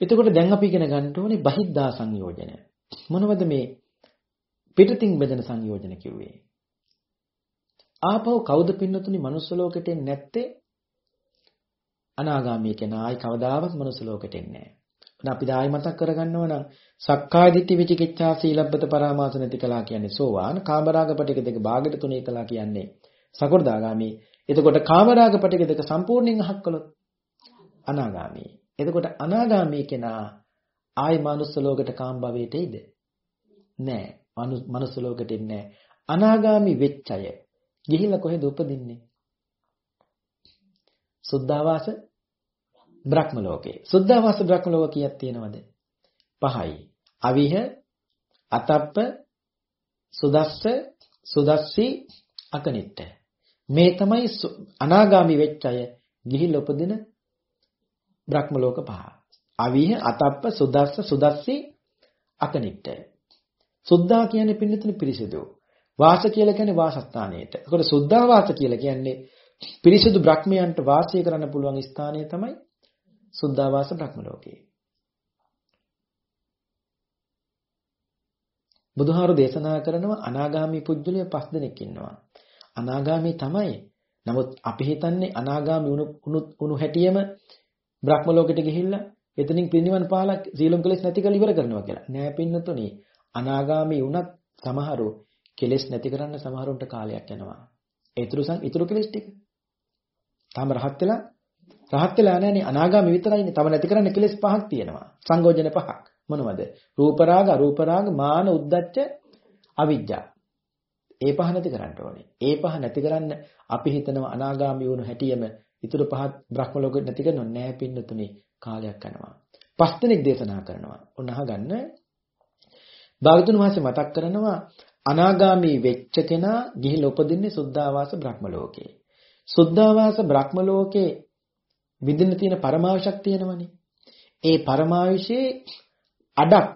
එතකොට දැන් අපි ඉගෙන ගන්න ඕනේ බහිද්දා සංයෝජන. මොනවද මේ පිටතින් බෙදෙන සංයෝජන කිව්වේ? ආපහු කවුද පින්නතුනි මනුස්ස ලෝකෙට එන්නේ නැත්තේ? අනාගාමී කෙනා ආයි කවදාවත් මනුස්ස ලෝකෙට එන්නේ නැහැ. අපි ආයි මතක් කරගන්නවා නම් සක්කාය දිට්ඨි විචිකිච්ඡා සීලබ්බත පරාමාස නැති කලා කියන්නේ සෝවාන් කාමරාග පටික දෙක භාගයට තුනේ කලා කියන්නේ සකෘදාගාමි. එතකොට කාමරාග පටික දෙක සම්පූර්ණයෙන් අහක් කළොත් අනාගාමි. එතකොට අනාගාමි කෙනා ආයි මනුස්ස ලෝකෙට කාම භවයට එයිද? නෑ. මනුස්ස ලෝකෙට එන්නේ අනාගාමි වෙච්ච අය ගිහිල්ලා කොහෙද උපදින්නේ? සුද්ධාවාස බ්‍රහ්ම ලෝකේ. සුද්ධාවාස බ්‍රහ්ම ලෝක කීයක් තියෙනවද? පහයි. අවිහ, අතප්ප, සුදස්ස, සුදස්සි, අකනිට්ට. මේ තමයි අනාගාමි වෙච්ච අය ගිහිල්ලා උපදින බ්‍රහ්ම ලෝක පහ. අවිහ, අතප්ප, සුදස්ස, සුදස්සි, අකනිට්ට. සුද්ධා කියන්නේ පින්නතුනේ පිරිසිදු. වාස කියලා කියන්නේ වාසස්ථානයට. ඒකට සුද්ධා වාස කියලා කියන්නේ පිරිසිදු බ්‍රහ්මයන්ට වාසය කරන්න පුළුවන් ස්ථානය තමයි සුද්ධාවාස බ්‍රහ්ම ලෝකේ. බුදුහාරු දේශනා කරනවා අනාගාමි පුජ්‍යලය පස් දෙනෙක් ඉන්නවා. අනාගාමි තමයි. නමුත් අපි හිතන්නේ අනාගාමි උණු උණු හැටියෙම බ්‍රහ්ම ලෝකෙට ගිහිල්ලා එතනින් පිරිනිවන් පාලා සීලම් කෙලෙස් නැති කරලා ඉවර කරනවා කියලා. නෑ පින්නතුනි. අනාගාමි වුණත් සමහරු කෙලෙස් නැති කරන්න සමහරුන්ට කාලයක් යනවා. ඊතුරු සං ඊතුරු කෙලෙස් ටික. තාම රහත් වෙලා රහත් වෙලා නැහැනේ අනාගාමි විතරයිනේ. තව නැති කරන්න කෙලෙස් පහක් තියෙනවා. සංගෝජන පහක්. මොනවද? රූප රාග, අරූප රාග, මාන, උද්දච්ච, අවිජ්ජා. ඒ පහ නැති කරන්න ඕනේ. ඒ පහ නැති කරන්න අපි හිතනවා අනාගාමි වුණු හැටියෙම ඊටු පහත් බ්‍රහ්ම ලෝකෙ නැති කරනව නෑ පින්නතුනේ කාලයක් යනවා. පස් දිනක් දේශනා කරනවා. ඔන්න අහගන්න. භාගතුන් වහන්සේ මතක් කරනවා අනාගාමී වෙච්ච කෙනා ගිහිල්ලා උපදින්නේ සුද්ධාවාස බ්‍රහ්ම ලෝකේ. සුද්ධාවාස බ්‍රහ්ම ලෝකේ විඳින්න තියෙන පරමාවශක් තියෙනවනේ. ඒ පරමාවිෂේ අඩක්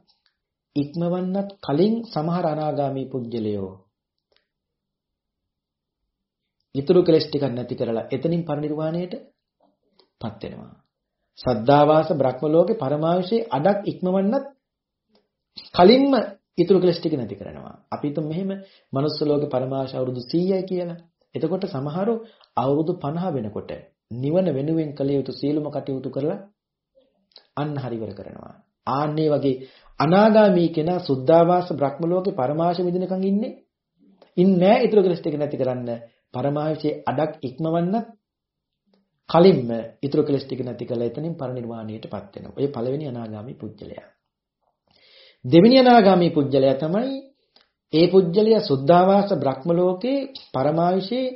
ඉක්මවන්නත් කලින් සමහර අනාගාමී පුජ්‍යලයෝ ඊතුරු කෙලස් ටිකක් නැති කරලා එතනින් පරිනිර්වාණයට පත් වෙනවා. සද්ධාවාස බ්‍රහ්ම ලෝකේ පරමාවිෂේ අඩක් ඉක්මවන්නත් කලින්ම ඊතුරු කෙලස් ටික නැති කරනවා. අපි හිතමු මෙහෙම මනුස්ස ලෝකේ පරමාවශ අවුරුදු 100යි කියලා. එතකොට සමහරු අවුරුදු 50 වෙනකොට නිවන වෙනුවෙන් කළ යුතු සීලම කටයුතු කරලා අන්න හරිවර කරනවා. ආන්නේ වගේ අනාගාමී කෙනා සුද්ධාවාස බ්‍රහ්ම ලෝකේ පරමාශ විදිනකන් ඉන්නේ. ඉන්නේ නැහැ ඊතුරු කෙලස් ටික නැති කරන්න. පරමාවශයේ අඩක් ඉක්මවන්නත් කලින්ම ඊතුරු කෙලස් ටික නැති කළා එතනින් පරිනිර්වාණයටපත් වෙනවා. ඔය පළවෙනි අනාගාමී පුජ්‍යලයා. දෙවෙනි අනාගාමී පුජ්‍යලයා තමයි ඒ පුජ්‍යලයා සුද්ධාවාස බ්‍රහ්ම ලෝකේ පරමාවිෂේ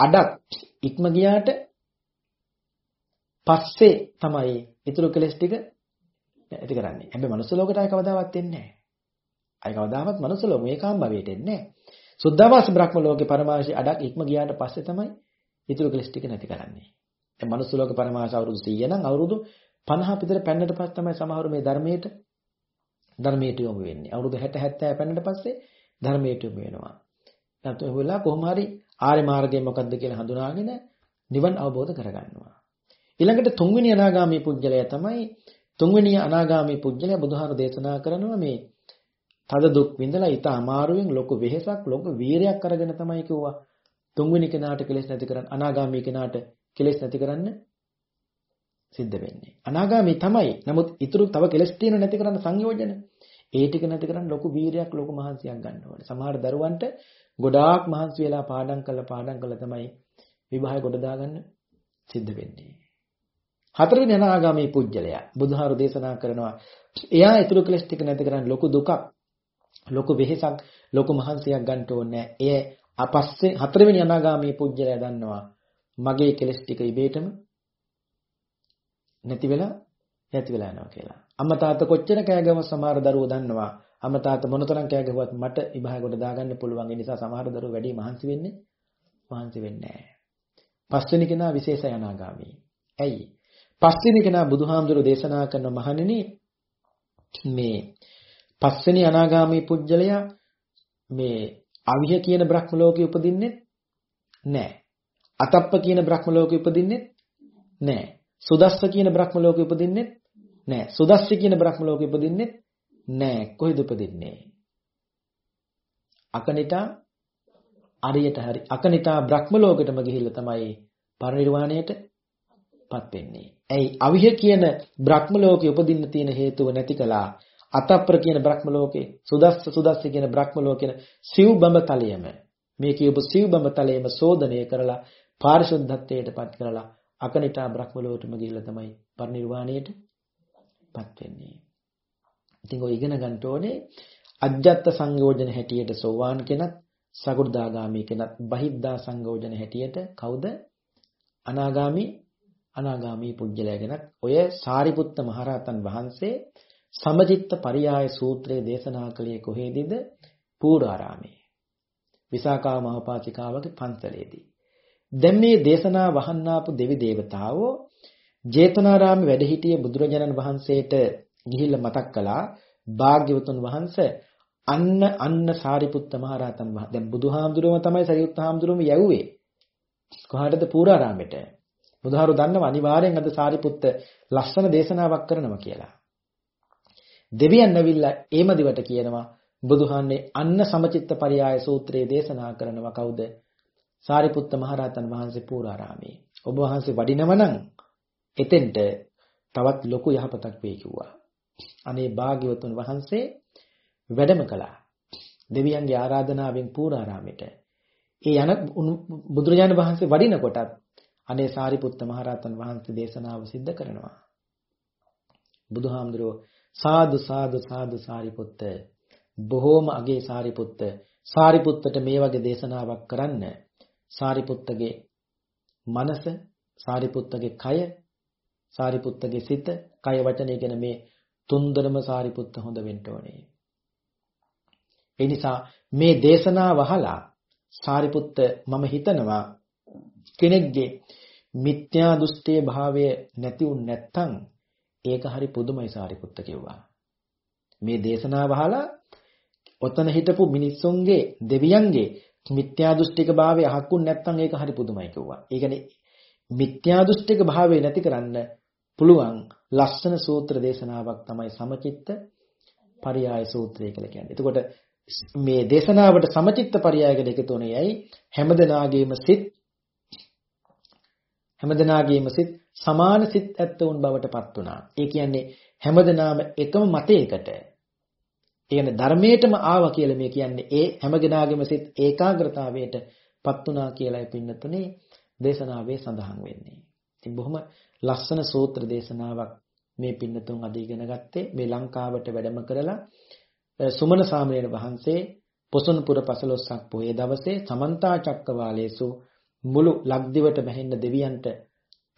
අඩක් ඉක්ම ගියාට පස්සේ තමයි ඊතුරු කෙලස් ටික ඇති කරන්නේ. හැබැයි මනුස්ස ලෝකයට ආය කවදාවත් එන්නේ නැහැ. ආය කවදාවත් මනුස්ස ලෝක මේකාම් භවයට එන්නේ නැහැ. සුද්ධාවාස බ්‍රහ්ම ලෝකේ පරමාවශි අඩක් ඉක්ම ගියාට පස්සේ තමයි ඊතුරු කෙලස් ටික නැති කරන්නේ. දැන් මනුස්ස ලෝක පරමාවශ අවුරුදු 100 නම් අවුරුදු 50 විතර පැන්නට පස්සේ තමයි සමහරු මේ ධර්මයට ධර්මයට යොමු වෙන්නේ. අවුරුදු 60 70 පැන්නට පස්සේ ධර්මයට යොමු වෙනවා. නැත්නම් ඒ වෙලාව කොහොම හරි ආර්ය මාර්ගය මොකක්ද කියලා හඳුනාගෙන නිවන් අවබෝධ කරගන්නවා. ඊළඟට තුන්වෙනි අනාගාමී පුජ්‍යලය තමයි තුන්වෙනි අනාගාමී පුජ්‍යලය බුදුහාර දේශනා කරනවා මේ තද දුක් විඳලා ඊට අමාරුවෙන් ලොකු වෙහෙසක් ලොකු වීරයක් අරගෙන තමයි කිව්වා තුන්වෙනි කෙනාට කෙලෙස් නැති කරන්න අනාගාමී කෙනාට කෙලෙස් නැති කරන්න සිද්ධ වෙන්නේ. අනාගාමී තමයි. නමුත් ඊටු තව කෙලස් තියෙන නැති කරන්න සංයෝජන. ඒ ටික නැති කරන්න ලොකු වීරයක් ලොකු මහන්සියක් ගන්න ඕනේ. සමහර දරුවන්ට ගොඩාක් මහන්සි වෙලා පාඩම් කළා පාඩම් කළා තමයි විවාහය ගොඩ දාගන්න සිද්ධ වෙන්නේ. හතරවෙනි අනාගාමී පුජ්‍යලයා බුදුහාරු දේශනා කරනවා එයා ඊටු කෙලස් ටික නැති කරන්න ලොකු දුකක් ලොකු වෙහෙසක් ලොකු මහන්සියක් ගන්න ඕනේ. එය අපස්සේ හතරවෙනි අනාගාමී පුජ්‍යලයා දන්නවා මගේ කෙලස් ටික ඉබේටම නැති වෙලා නැති වෙලා යනවා කියලා. අම්මා තාත්තා කොච්චර කෑගම සමහර දරුවෝ දන්නවා. අම්මා තාත්තා මොනතරම් කෑගහුවත් මට ඉබහා කොට දාගන්න පුළුවන්. ඒ නිසා සමහර දරුවෝ වැඩි මහන්සි වෙන්නේ මහන්සි වෙන්නේ නැහැ. පස්වෙනි කෙනා විශේෂ අනාගාමී. ඇයි? පස්වෙනි කෙනා බුදුහාමුදුරෝ දේශනා කරන මහණෙනි මේ පස්වෙනි අනාගාමී පුජ්‍යලයා මේ අවිහ කියන බ්‍රහ්ම ලෝකෙ උපදින්නේ නැහැ. අතප්ප කියන බ්‍රහ්ම ලෝකෙ උපදින්නේ නැහැ. සුදස්ස කියන බ්‍රහ්ම ලෝකෙ උපදින්නේ නැහැ. සුදස්ස කියන බ්‍රහ්ම ලෝකෙ උපදින්නේ නැහැ. කොහෙද උපදින්නේ? අකනිතා අරියට හරි අකනිතා බ්‍රහ්ම ලෝකෙටම ගිහිල්ලා තමයි පරිනිර්වාණයට පත් වෙන්නේ. ඇයි අවිහ කියන බ්‍රහ්ම ලෝකෙ උපදින්න තියෙන හේතුව නැති කළා. අතප්පර කියන බ්‍රහ්ම ලෝකේ සුදස්ස සුදස්ස කියන බ්‍රහ්ම ලෝකේන සිව් බඹ තලයේම මේ කියපු සිව් බඹ තලයේම සෝදනය කරලා පාරිශුද්ධත්වයට පත් කරලා අකනිටා බ්‍රහ්ම ලෝකෙටම ගිහිල්ලා තමයි පරිනිර්වාණයට පත් වෙන්නේ. ඉතින් ඔය ඉගෙන ගන්න ඕනේ අජ්ජත් සංයෝජන හැටියට සෝවාන් කෙනත් සකු르දාගාමී කෙනත් බහිද්දා සංයෝජන හැටියට කවුද අනාගාමි අනාගාමී පුජ්‍යලයා කෙනත් ඔය සාරිපුත්ත මහරහතන් වහන්සේ සමජිත්ත පරියාය සූත්‍රයේ දේශනා කළේ කොහේදීද? පූර්වාරාමේ. විසාකා මහපාතිකාවගේ පන්සලේදී. දැන් මේ දේශනා වහන්නාපු දෙවි දේවතාවෝ ජේතවනාරාමේ වැඩ සිටිය බුදුරජාණන් වහන්සේට ගිහිල්ලා මතක් කළා භාග්‍යවතුන් වහන්සේ අන්න අන්න සාරිපුත්ත මහරහතන් වහන්සේ දැන් බුදුහාමුදුරුවම තමයි සරියුත් හාමුදුරුවම යවුවේ කොහාටද පූර්වාරාමෙට බුදුහාරු දන්නව අනිවාර්යෙන් අද සාරිපුත්ත ලස්සන දේශනාවක් කරනවා කියලා දෙවියන් ඇවිල්ලා ඒමදිවට කියනවා බුදුහාන්නේ අන්න සමචිත්ත පරියාය සූත්‍රයේ දේශනා කරනවා කවුද? සාරිපුත්ත මහරහතන් වහන්සේ පූරාරාමේ. ඔබ වහන්සේ වඩිනවනම් එතෙන්ට තවත් ලොකු යහපතක් වෙයි කිව්වා. අනේ භාග්‍යවතුන් වහන්සේ වැඩම කළා. දෙවියන්ගේ ආරාධනාවෙන් පූරාරාමෙට. ඒ යන බුදුරජාණන් වහන්සේ වඩිනකොටත් අනේ සාරිපුත්ත මහරහතන් වහන්සේ දේශනාව සිද්ධ කරනවා. බුදුහාමුදුරුවෝ සාදු සාදු සාදු සාරිපුත්ත බොහෝම අගේ සාරිපුත්ත සාරිපුත්තට මේ වගේ දේශනාවක් කරන්න සාරිපුත්තගේ මනස සාරිපුත්තගේ කය සාරිපුත්තගේ සිත කය වචනය කියන මේ තුන්දරම සාරිපුත්ත හොඳ වෙන්න ඕනේ. ඒ නිසා මේ දේශනාව අහලා සාරිපුත්ත මම හිතනවා කෙනෙක්ගේ මිත්‍යා දෘෂ්ටියේ භාවය නැති වුන් නැත්තම් ඒක හරි පුදුමයි සාරිපුත්ත කිව්වා. මේ දේශනාව අහලා ඔතන හිටපු මිනිස්සුන්ගේ දෙවියන්ගේ මිත්‍යා දෘෂ්ටික භාවය අහක්ුන් නැත්තම් ඒක හරි පුදුමයි කිව්වා. ඒ කියන්නේ මිත්‍යා දෘෂ්ටික භාවය නැති කරන්න පුළුවන් ලස්සන සූත්‍ර දේශනාවක් තමයි සමචිත්ත පරියාය සූත්‍රය කියලා කියන්නේ. එතකොට මේ දේශනාවට සමචිත්ත පරියායකට එකතු වුණේ ඇයි? හැමදෙනාගේම සිත් හැමදෙනාගේම සිත් සමාන සිත් ඇත්ත වුන් බවට පත් වුණා. ඒ කියන්නේ හැමදෙනාම එකම මතයකට ඒ කියන්නේ ධර්මයටම ආවා කියලා මේ කියන්නේ ඒ හැමදෙනාගේම සිත් ඒකාග්‍රතාවයට පත් වුණා කියලායි පින්නතුනේ දේශනාවේ සඳහන් වෙන්නේ. ඉතින් බොහොම ලස්සන සූත්‍ර දේශනාවක් මේ පින්නතුන් අද ඉගෙන ගත්තේ මේ ලංකාවට වැඩම කරලා සුමන සාමණේර වහන්සේ පොසොන්පුර පසළොස්වක පොයේ දවසේ සමන්තා චක්කවාලේසු මුළු ලක්දිවට බැහැන්න දෙවියන්ට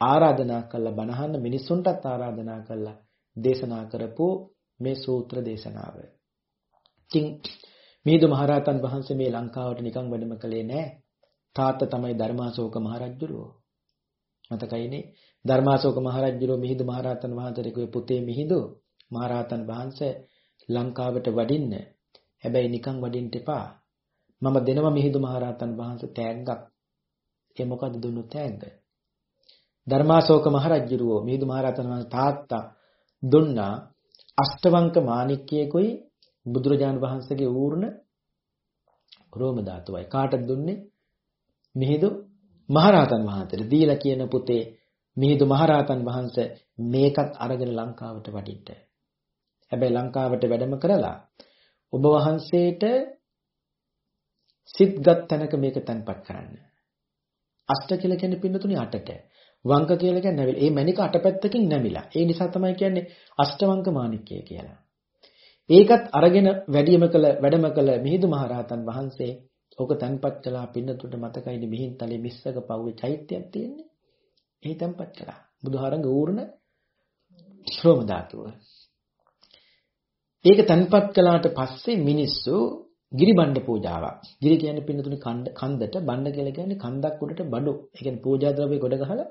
ආරාධනා කළා බණහන්න මිනිස්සුන්ටත් ආරාධනා කළා දේශනා කරපු මේ සූත්‍ර දේශනාව. ඉතින් මිහිඳු මහරහතන් වහන්සේ මේ ලංකාවට නිකන් වැඩම කළේ නෑ. තාත්තා තමයි ධර්මාශෝක මහරජුරෝ. මතකයිනේ ධර්මාශෝක මහරජුරෝ මිහිඳු මහරහතන් වහන්සේගේ පුතේ මිහිඳු මහරහතන් වහන්සේ ලංකාවට වඩින්න. හැබැයි නිකන් වඩින්න එපා. මම දෙනවා මිහිඳු මහරහතන් වහන්සේ තෑග්ගක්. ඒ මොකද දුන්නු තෑග්ග? ධර්මාශෝක මහරජුරෝ මිහිඳු මහරහතන් වහන්සේ තාත්තා දුන්නා අෂ්ටවංක මාණික්කයකුයි බුදුරජාණන් වහන්සේගේ ඌර්ණ රෝම ධාතුවයි. කාටද දුන්නේ? මිහිඳු මහරහතන් වහන්සේට දීලා කියන පුතේ මිහිඳු මහරහතන් වහන්සේ මේකත් අරගෙන ලංකාවට වඩින්න. හැබැයි ලංකාවට වැඩම කරලා ඔබ වහන්සේට සිත්ගත් තැනක මේක තැන්පත් කරන්න. අෂ්ට කියලා කියන්නේ පින්නතුනේ අටට. වංක කියලා කියන්නේ නැවිල. ඒ මණික අටපැත්තකින් නැමිලා. ඒ නිසා තමයි කියන්නේ අෂ්ටවංක මාණික්කය කියලා. ඒකත් අරගෙන වැඩිම කළ වැඩම කළ මිහිඳු මහරහතන් වහන්සේ ඕක තැන්පත් කළා පින්නතුට මතකයිනේ මිහින්තලේ මිස්සක පව්වේ චෛත්‍යයක් තියෙන්නේ. ඒ තැන්පත් කළා. බුදුහාරංග ඌර්ණ ශ්‍රෝම ධාතුව. ඒක තැන්පත් කළාට පස්සේ මිනිස්සු ගිරිබණ්ඩ පූජාවක්. ගිරි කියන්නේ පින්නතුනේ කන්දට, බණ්ඩ කියලා කියන්නේ කන්දක් උඩට බඩු. ඒ කියන්නේ පූජා ද්‍රව්‍ය ගොඩ ගහලා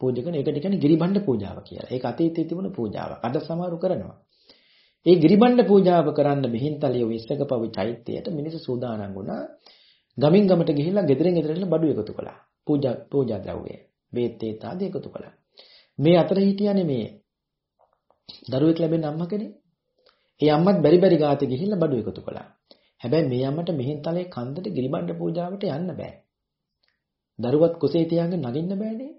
පූජා කරන එකට කියන්නේ ගිරිබණ්ඩ පූජාව කියලා. ඒක අතීතයේ තිබුණ පූජාවක්. අද සමහරු කරනවා. ඒ ගිරිබණ්ඩ පූජාව කරන්න මිහින්තලිය විස්සකපවි චෛත්‍යයට මිනිස්සු සූදානම් වුණා. ගමින් ගමට ගිහිල්ලා ගෙදරින් ගෙදරට බඩු එකතු කළා. පූජා පූජා ද්‍රව්‍ය. බේත් ආදී එකතු කළා. මේ අතර හිටියනේ මේ දරුවෙක් ලැබෙන අම්මා කෙනෙක්. ඒ අම්මත් බැරි බැරි ගාතේ ගිහිල්ලා බඩු එකතු කළා. හැබැයි මේ අම්මට මිහින්තලේ කන්දට ගිරිබණ්ඩ පූජාවට යන්න බෑ. දරුවත් කුසේ තියාගෙන නගින්න බෑනේ.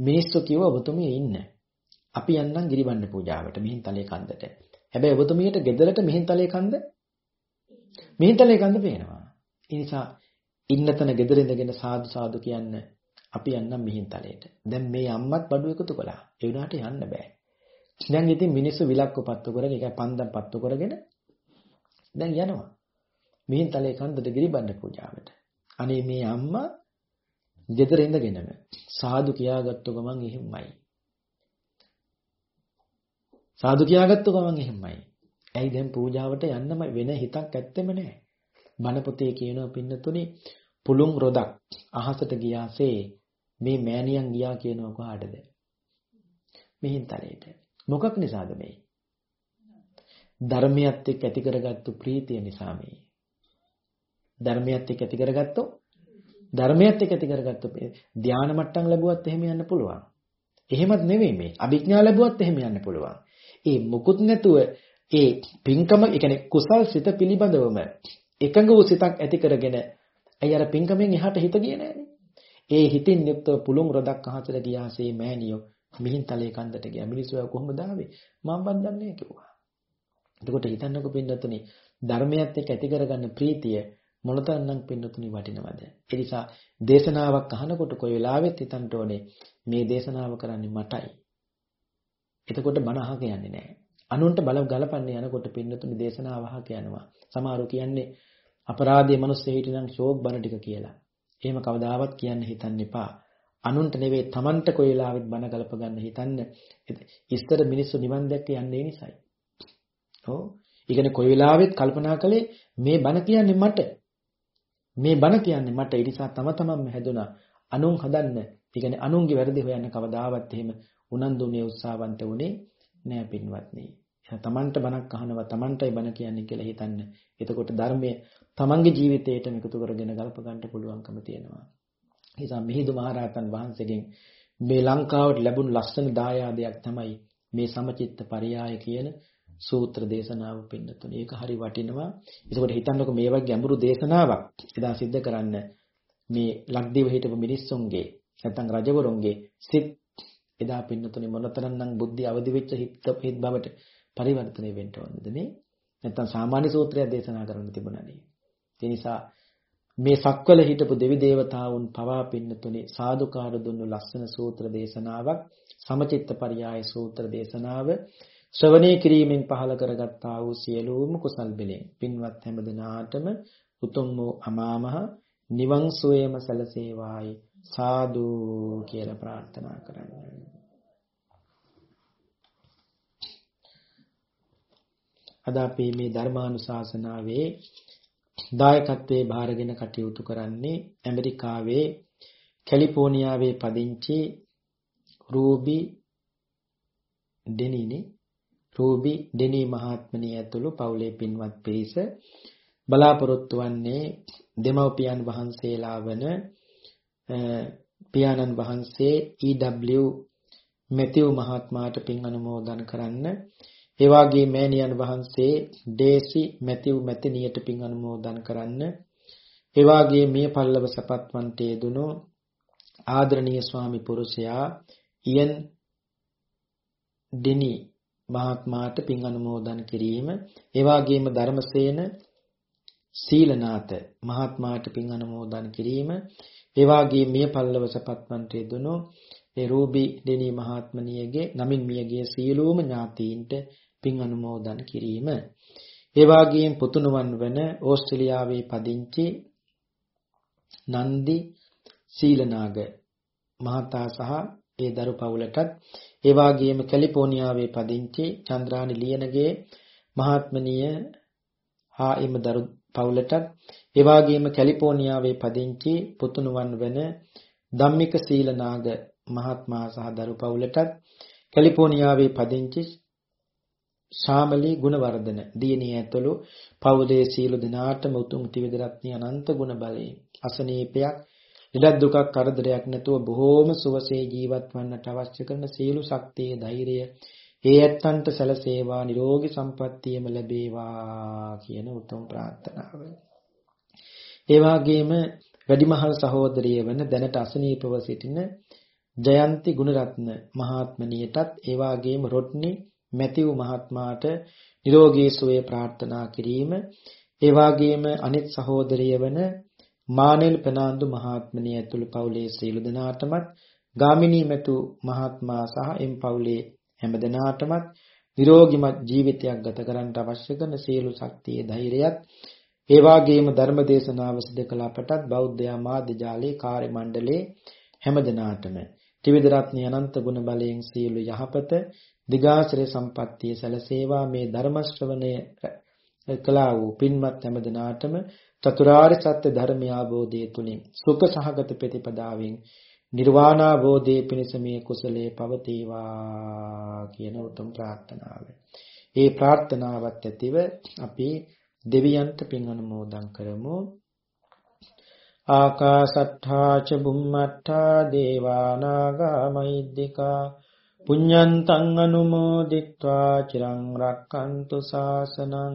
මිනිස්සු කිව්ව ඔබතුමිය ඉන්න. අපි යන්නම් ගිරිබණ්ඩ පූජාවට මිහින්තලේ කන්දට. හැබැයි ඔබතුමියට ගෙදරට මිහින්තලේ කන්ද මිහින්තලේ කන්ද පේනවා. ඒ නිසා ඉන්නතන ගෙදර ඉඳගෙන සාදු සාදු කියන්න අපි යන්නම් මිහින්තලේට. දැන් මේ අම්මත් බඩු එකතු කළා. ඒ වුණාට යන්න බෑ. දැන් ඉතින් මිනිස්සු විලක්ක පත්තු කරගෙන ඒක පන්දම් පත්තු කරගෙන දැන් යනවා. මිහින්තලේ කන්දට ගිරිබණ්ඩ පූජාවට. අනේ මේ අම්මා ගෙදර ඉඳගෙනම සාදු කියාගත්තු ගමන් එහෙමයි. සාදු කියාගත්තු ගමන් එහෙමයි. ඇයි දැන් පූජාවට යන්නම වෙන හිතක් ඇත්තෙම නැහැ. බණ පොතේ කියනවා පින්නතුනේ පුළුන් රොදක් අහසට ගියාසේ මේ මෑණියන් ගියා කියනවා කොහාටද? මිහින්තලේට. මොකක් නිසාද මේ? ධර්මයත් එක්ක ඇති කරගත්තු ප්‍රීතිය නිසා මේ. ධර්මයත් එක්ක ඇති කරගත්තො ධර්මයත් එක්ක ඇති කරගත්තු ධානා මට්ටම් ලැබුවත් එහෙම යන්න පුළුවන්. එහෙමත් නෙවෙයි මේ. අභිඥා ලැබුවත් එහෙම යන්න පුළුවන්. ඒ මුකුත් නැතුව ඒ පින්කම ඒ කියන්නේ කුසල් සිත පිළිබඳවම එකඟ වූ සිතක් ඇති කරගෙන අය අර පින්කමෙන් එහාට හිත ගියේ නෑනේ. ඒ හිතින් යුක්තව පුළුන් රොදක් අහසට ගියාසේ මෑණියෝ මිහින් තලයේ කන්දට ගියා. මිනිස්සු කොහොමද ආවේ? මම බන්දන්නේ කිව්වා. එතකොට හිතන්නකෝ පින්නතුනි ධර්මයත් එක්ක ඇති කරගන්න ප්‍රීතිය මොනතරම්නම් පින්නතුනි වටිනවද? ඒ නිසා දේශනාවක් අහනකොට කොයි වෙලාවෙත් හිතන්න ඕනේ මේ දේශනාව කරන්නේ මටයි. එතකොට බණ අහක යන්නේ නැහැ. අනුන්ට බල ගලපන්නේ යනකොට පින්නතුනි දේශනාව අහක යනවා. සමහරු කියන්නේ අපරාධයේ මිනිස්සෙ හිටිනම් ෂෝක් බණ ටික කියලා. එහෙම කවදාවත් කියන්න හිතන්න එපා. අනුන්ට නෙවෙයි Tamanට කොයි වෙලාවෙත් බණ ගලප ගන්න හිතන්න. ඉස්තර මිනිස්සු නිවන් දැක්ක යන්නේ නිසායි. ඔව්. ඊගනේ කොයි වෙලාවෙත් කල්පනා කළේ මේ බණ කියන්නේ මට. මේ බණ කියන්නේ මට ඒ නිසා තම තමන්ම හැදුනා. අනුන් හදන්න. ඊගනේ අනුන්ගේ වැරදි හොයන්න කවදාවත් එහෙම උනන්දුනේ උත්සාහවන්ත උනේ නෑ පින්වත්නි. තමන්ට බණක් අහනවා තමන්ටයි බණ කියන්නේ කියලා හිතන්න. එතකොට ධර්මයේ තමන්ගේ ජීවිතයට එකතු කරගෙන ගලප ගන්න පුළුවන්කම තියෙනවා. නිසා මිහිඳු මහරහතන් වහන්සේගෙන් මේ ලංකාවට ලැබුණු ලස්සන දායාදයක් තමයි මේ සමචිත්ත පරියාය කියන සූත්‍ර දේශනාව පින්නතුනේ. ඒක හරි වටිනවා. ඒකෝට හිතන්නකො මේ වගේ ගැඹුරු දේශනාවක් එදා සිද්ධ කරන්න මේ ලක්දිව හිටපු මිනිස්සුන්ගේ නැත්නම් රජවරුන්ගේ සිත් එදා පින්නතුනේ මොනතරම්නම් බුද්ධි අවදි වෙච්ච හිත හිත බවට පරිවර්තනය වෙන්න ඕනද නේ? නැත්නම් සාමාන්‍ය සූත්‍රයක් දේශනා කරන්න තිබුණා නේ. ඒ නිසා මේ සක්වල හිටපු දෙවි දේවතාවුන් පවා පින්නතුනේ සාදුකාර දුන්නු ලස්සන සූත්‍ර දේශනාවක් සමචිත්ත පරියාය සූත්‍ර දේශනාව ශ්‍රවණය කිරීමෙන් පහල කරගත්තා වූ සියලුම කුසල් බෙලෙන් පින්වත් හැම දිනාටම උතුම් වූ අමාමහ නිවන් සුවයම සැලසේවායි සාදු කියලා ප්‍රාර්ථනා කරන්න. අද අපි මේ ධර්මානුශාසනාවේ දායකත්වයේ බාරගෙන කටයුතු කරන්නේ ඇමරිකාවේ කැලිෆෝනියාවේ පදිංචි රූබි ඩෙනිනේ රූබි ඩෙනි මහත්මණිය ඇතුළු පවුලේ පින්වත් පිරිස බලාපොරොත්තු වන්නේ දෙමව්පියන් වහන්සේලා වන පියාණන් වහන්සේ E.W. මෙතිව් මහත්මයාට පින් අනුමෝදන් කරන්න ඒ වාගේ මෑණියන් වහන්සේ ඩේසි මැතිව් මැතිණියට පින් අනුමෝදන් කරන්න. ඒ වාගේ මිය පල්ලව සපත්වන්ට යෙදුණු ආදරණීය ස්වාමි පුරුෂයා ඉයන් ඩෙනි මහත්මයාට පින් අනුමෝදන් කිරීම. ඒ වාගේම ධර්මසේන සීලනාත මහත්මයාට පින් අනුමෝදන් කිරීම. ඒ වාගේ මිය පල්ලව සපත්වන්ට යෙදුණු ඒ රූබි ඩෙනි මහත්මනියගේ නමින් මියගේ සියලුම ඥාතීන්ට පින් අනුමෝදන් කිරීම. ඒ වාගේම පුතුණුවන් වන ඕස්ට්‍රේලියාවේ පදිංචි නන්දි සීලනාග මහතා සහ ඒ දරු පවුලටත් ඒ වාගේම කැලිෆෝනියාවේ පදිංචි චන්ද්‍රානි ලියනගේ මහත්මනිය හා එම දරු පවුලටත් ඒ වාගේම කැලිෆෝනියාවේ පදිංචි පුතුණුවන් වන ධම්මික සීලනාග මහත්මයා සහ දරු පවුලටත් කැලිෆෝනියාවේ පදිංචි ශාමලී ගුණවර්ධන දියණිය ඇතුළු පවුලේ සීල දිනාටම උතුම් ත්‍රිවිධ අනන්ත ගුණ බලයෙන් අසනීපයක් ලෙඩ දුකක් කරදරයක් නැතුව බොහෝම සුවසේ ජීවත් වන්නට අවශ්‍ය කරන සීල ශක්තිය ධෛර්යය ඒ ඇත්තන්ට සැලසේවා නිරෝගී සම්පන්නියම ලැබේවා කියන උතුම් ප්‍රාර්ථනාව. ඒ වගේම වැඩිමහල් සහෝදරිය වන දැනට අසනීපව සිටින ජයන්ති ගුණරත්න මහත්මනියටත් ඒ වගේම රොඩ්නි මැතිව් මහත්මයාට නිරෝගී සුවය ප්‍රාර්ථනා කිරීම ඒ වගේම අනිත් සහෝදරිය වන මානෙල් පනාන්දු මහත්මනිය ඇතුළු පවුලේ සියලු දෙනාටමත් ගාමිණී මැතු මහත්මයා සහ එම් පවුලේ හැම දෙනාටමත් නිරෝගිමත් ජීවිතයක් ගත කරන්නට අවශ්‍ය කරන සියලු ශක්තිය ධෛර්යයත් ඒ වගේම ධර්ම දේශනාව සිදු කළ අපටත් බෞද්ධ ආමාද්‍ය ජාලේ කාර්ය මණ්ඩලයේ හැම දෙනාටම. ත්‍රිවිධ රත්නය අනන්ත ගුණ බලයෙන් සියලු යහපත දිගාශ්‍රය සම්පත්තිය සැලසේවා. මේ ධර්ම ශ්‍රවණය කළා වූ පින්වත් හැම දිනාටම චතුරාර්ය සත්‍ය ධර්මය අවබෝධය තුලින් සුඛ සහගත ප්‍රතිපදාවෙන් නිර්වාණ අවබෝධයේ පිණිස මේ කුසලයේ පවතිවා කියන උතුම් ප්‍රාර්ථනාව. ඒ ප්‍රාර්ථනාවත් ඇතිව අපි දෙවියන්ට පින් අනුමෝදන් කරමු. ආකාසට්ඨා ච බුම්මට්ඨා දේවා නාග මෛද්దికා පුඤ්ඤන්තං අනුමෝදිත්වා චිරං රක්칸තු සාසනං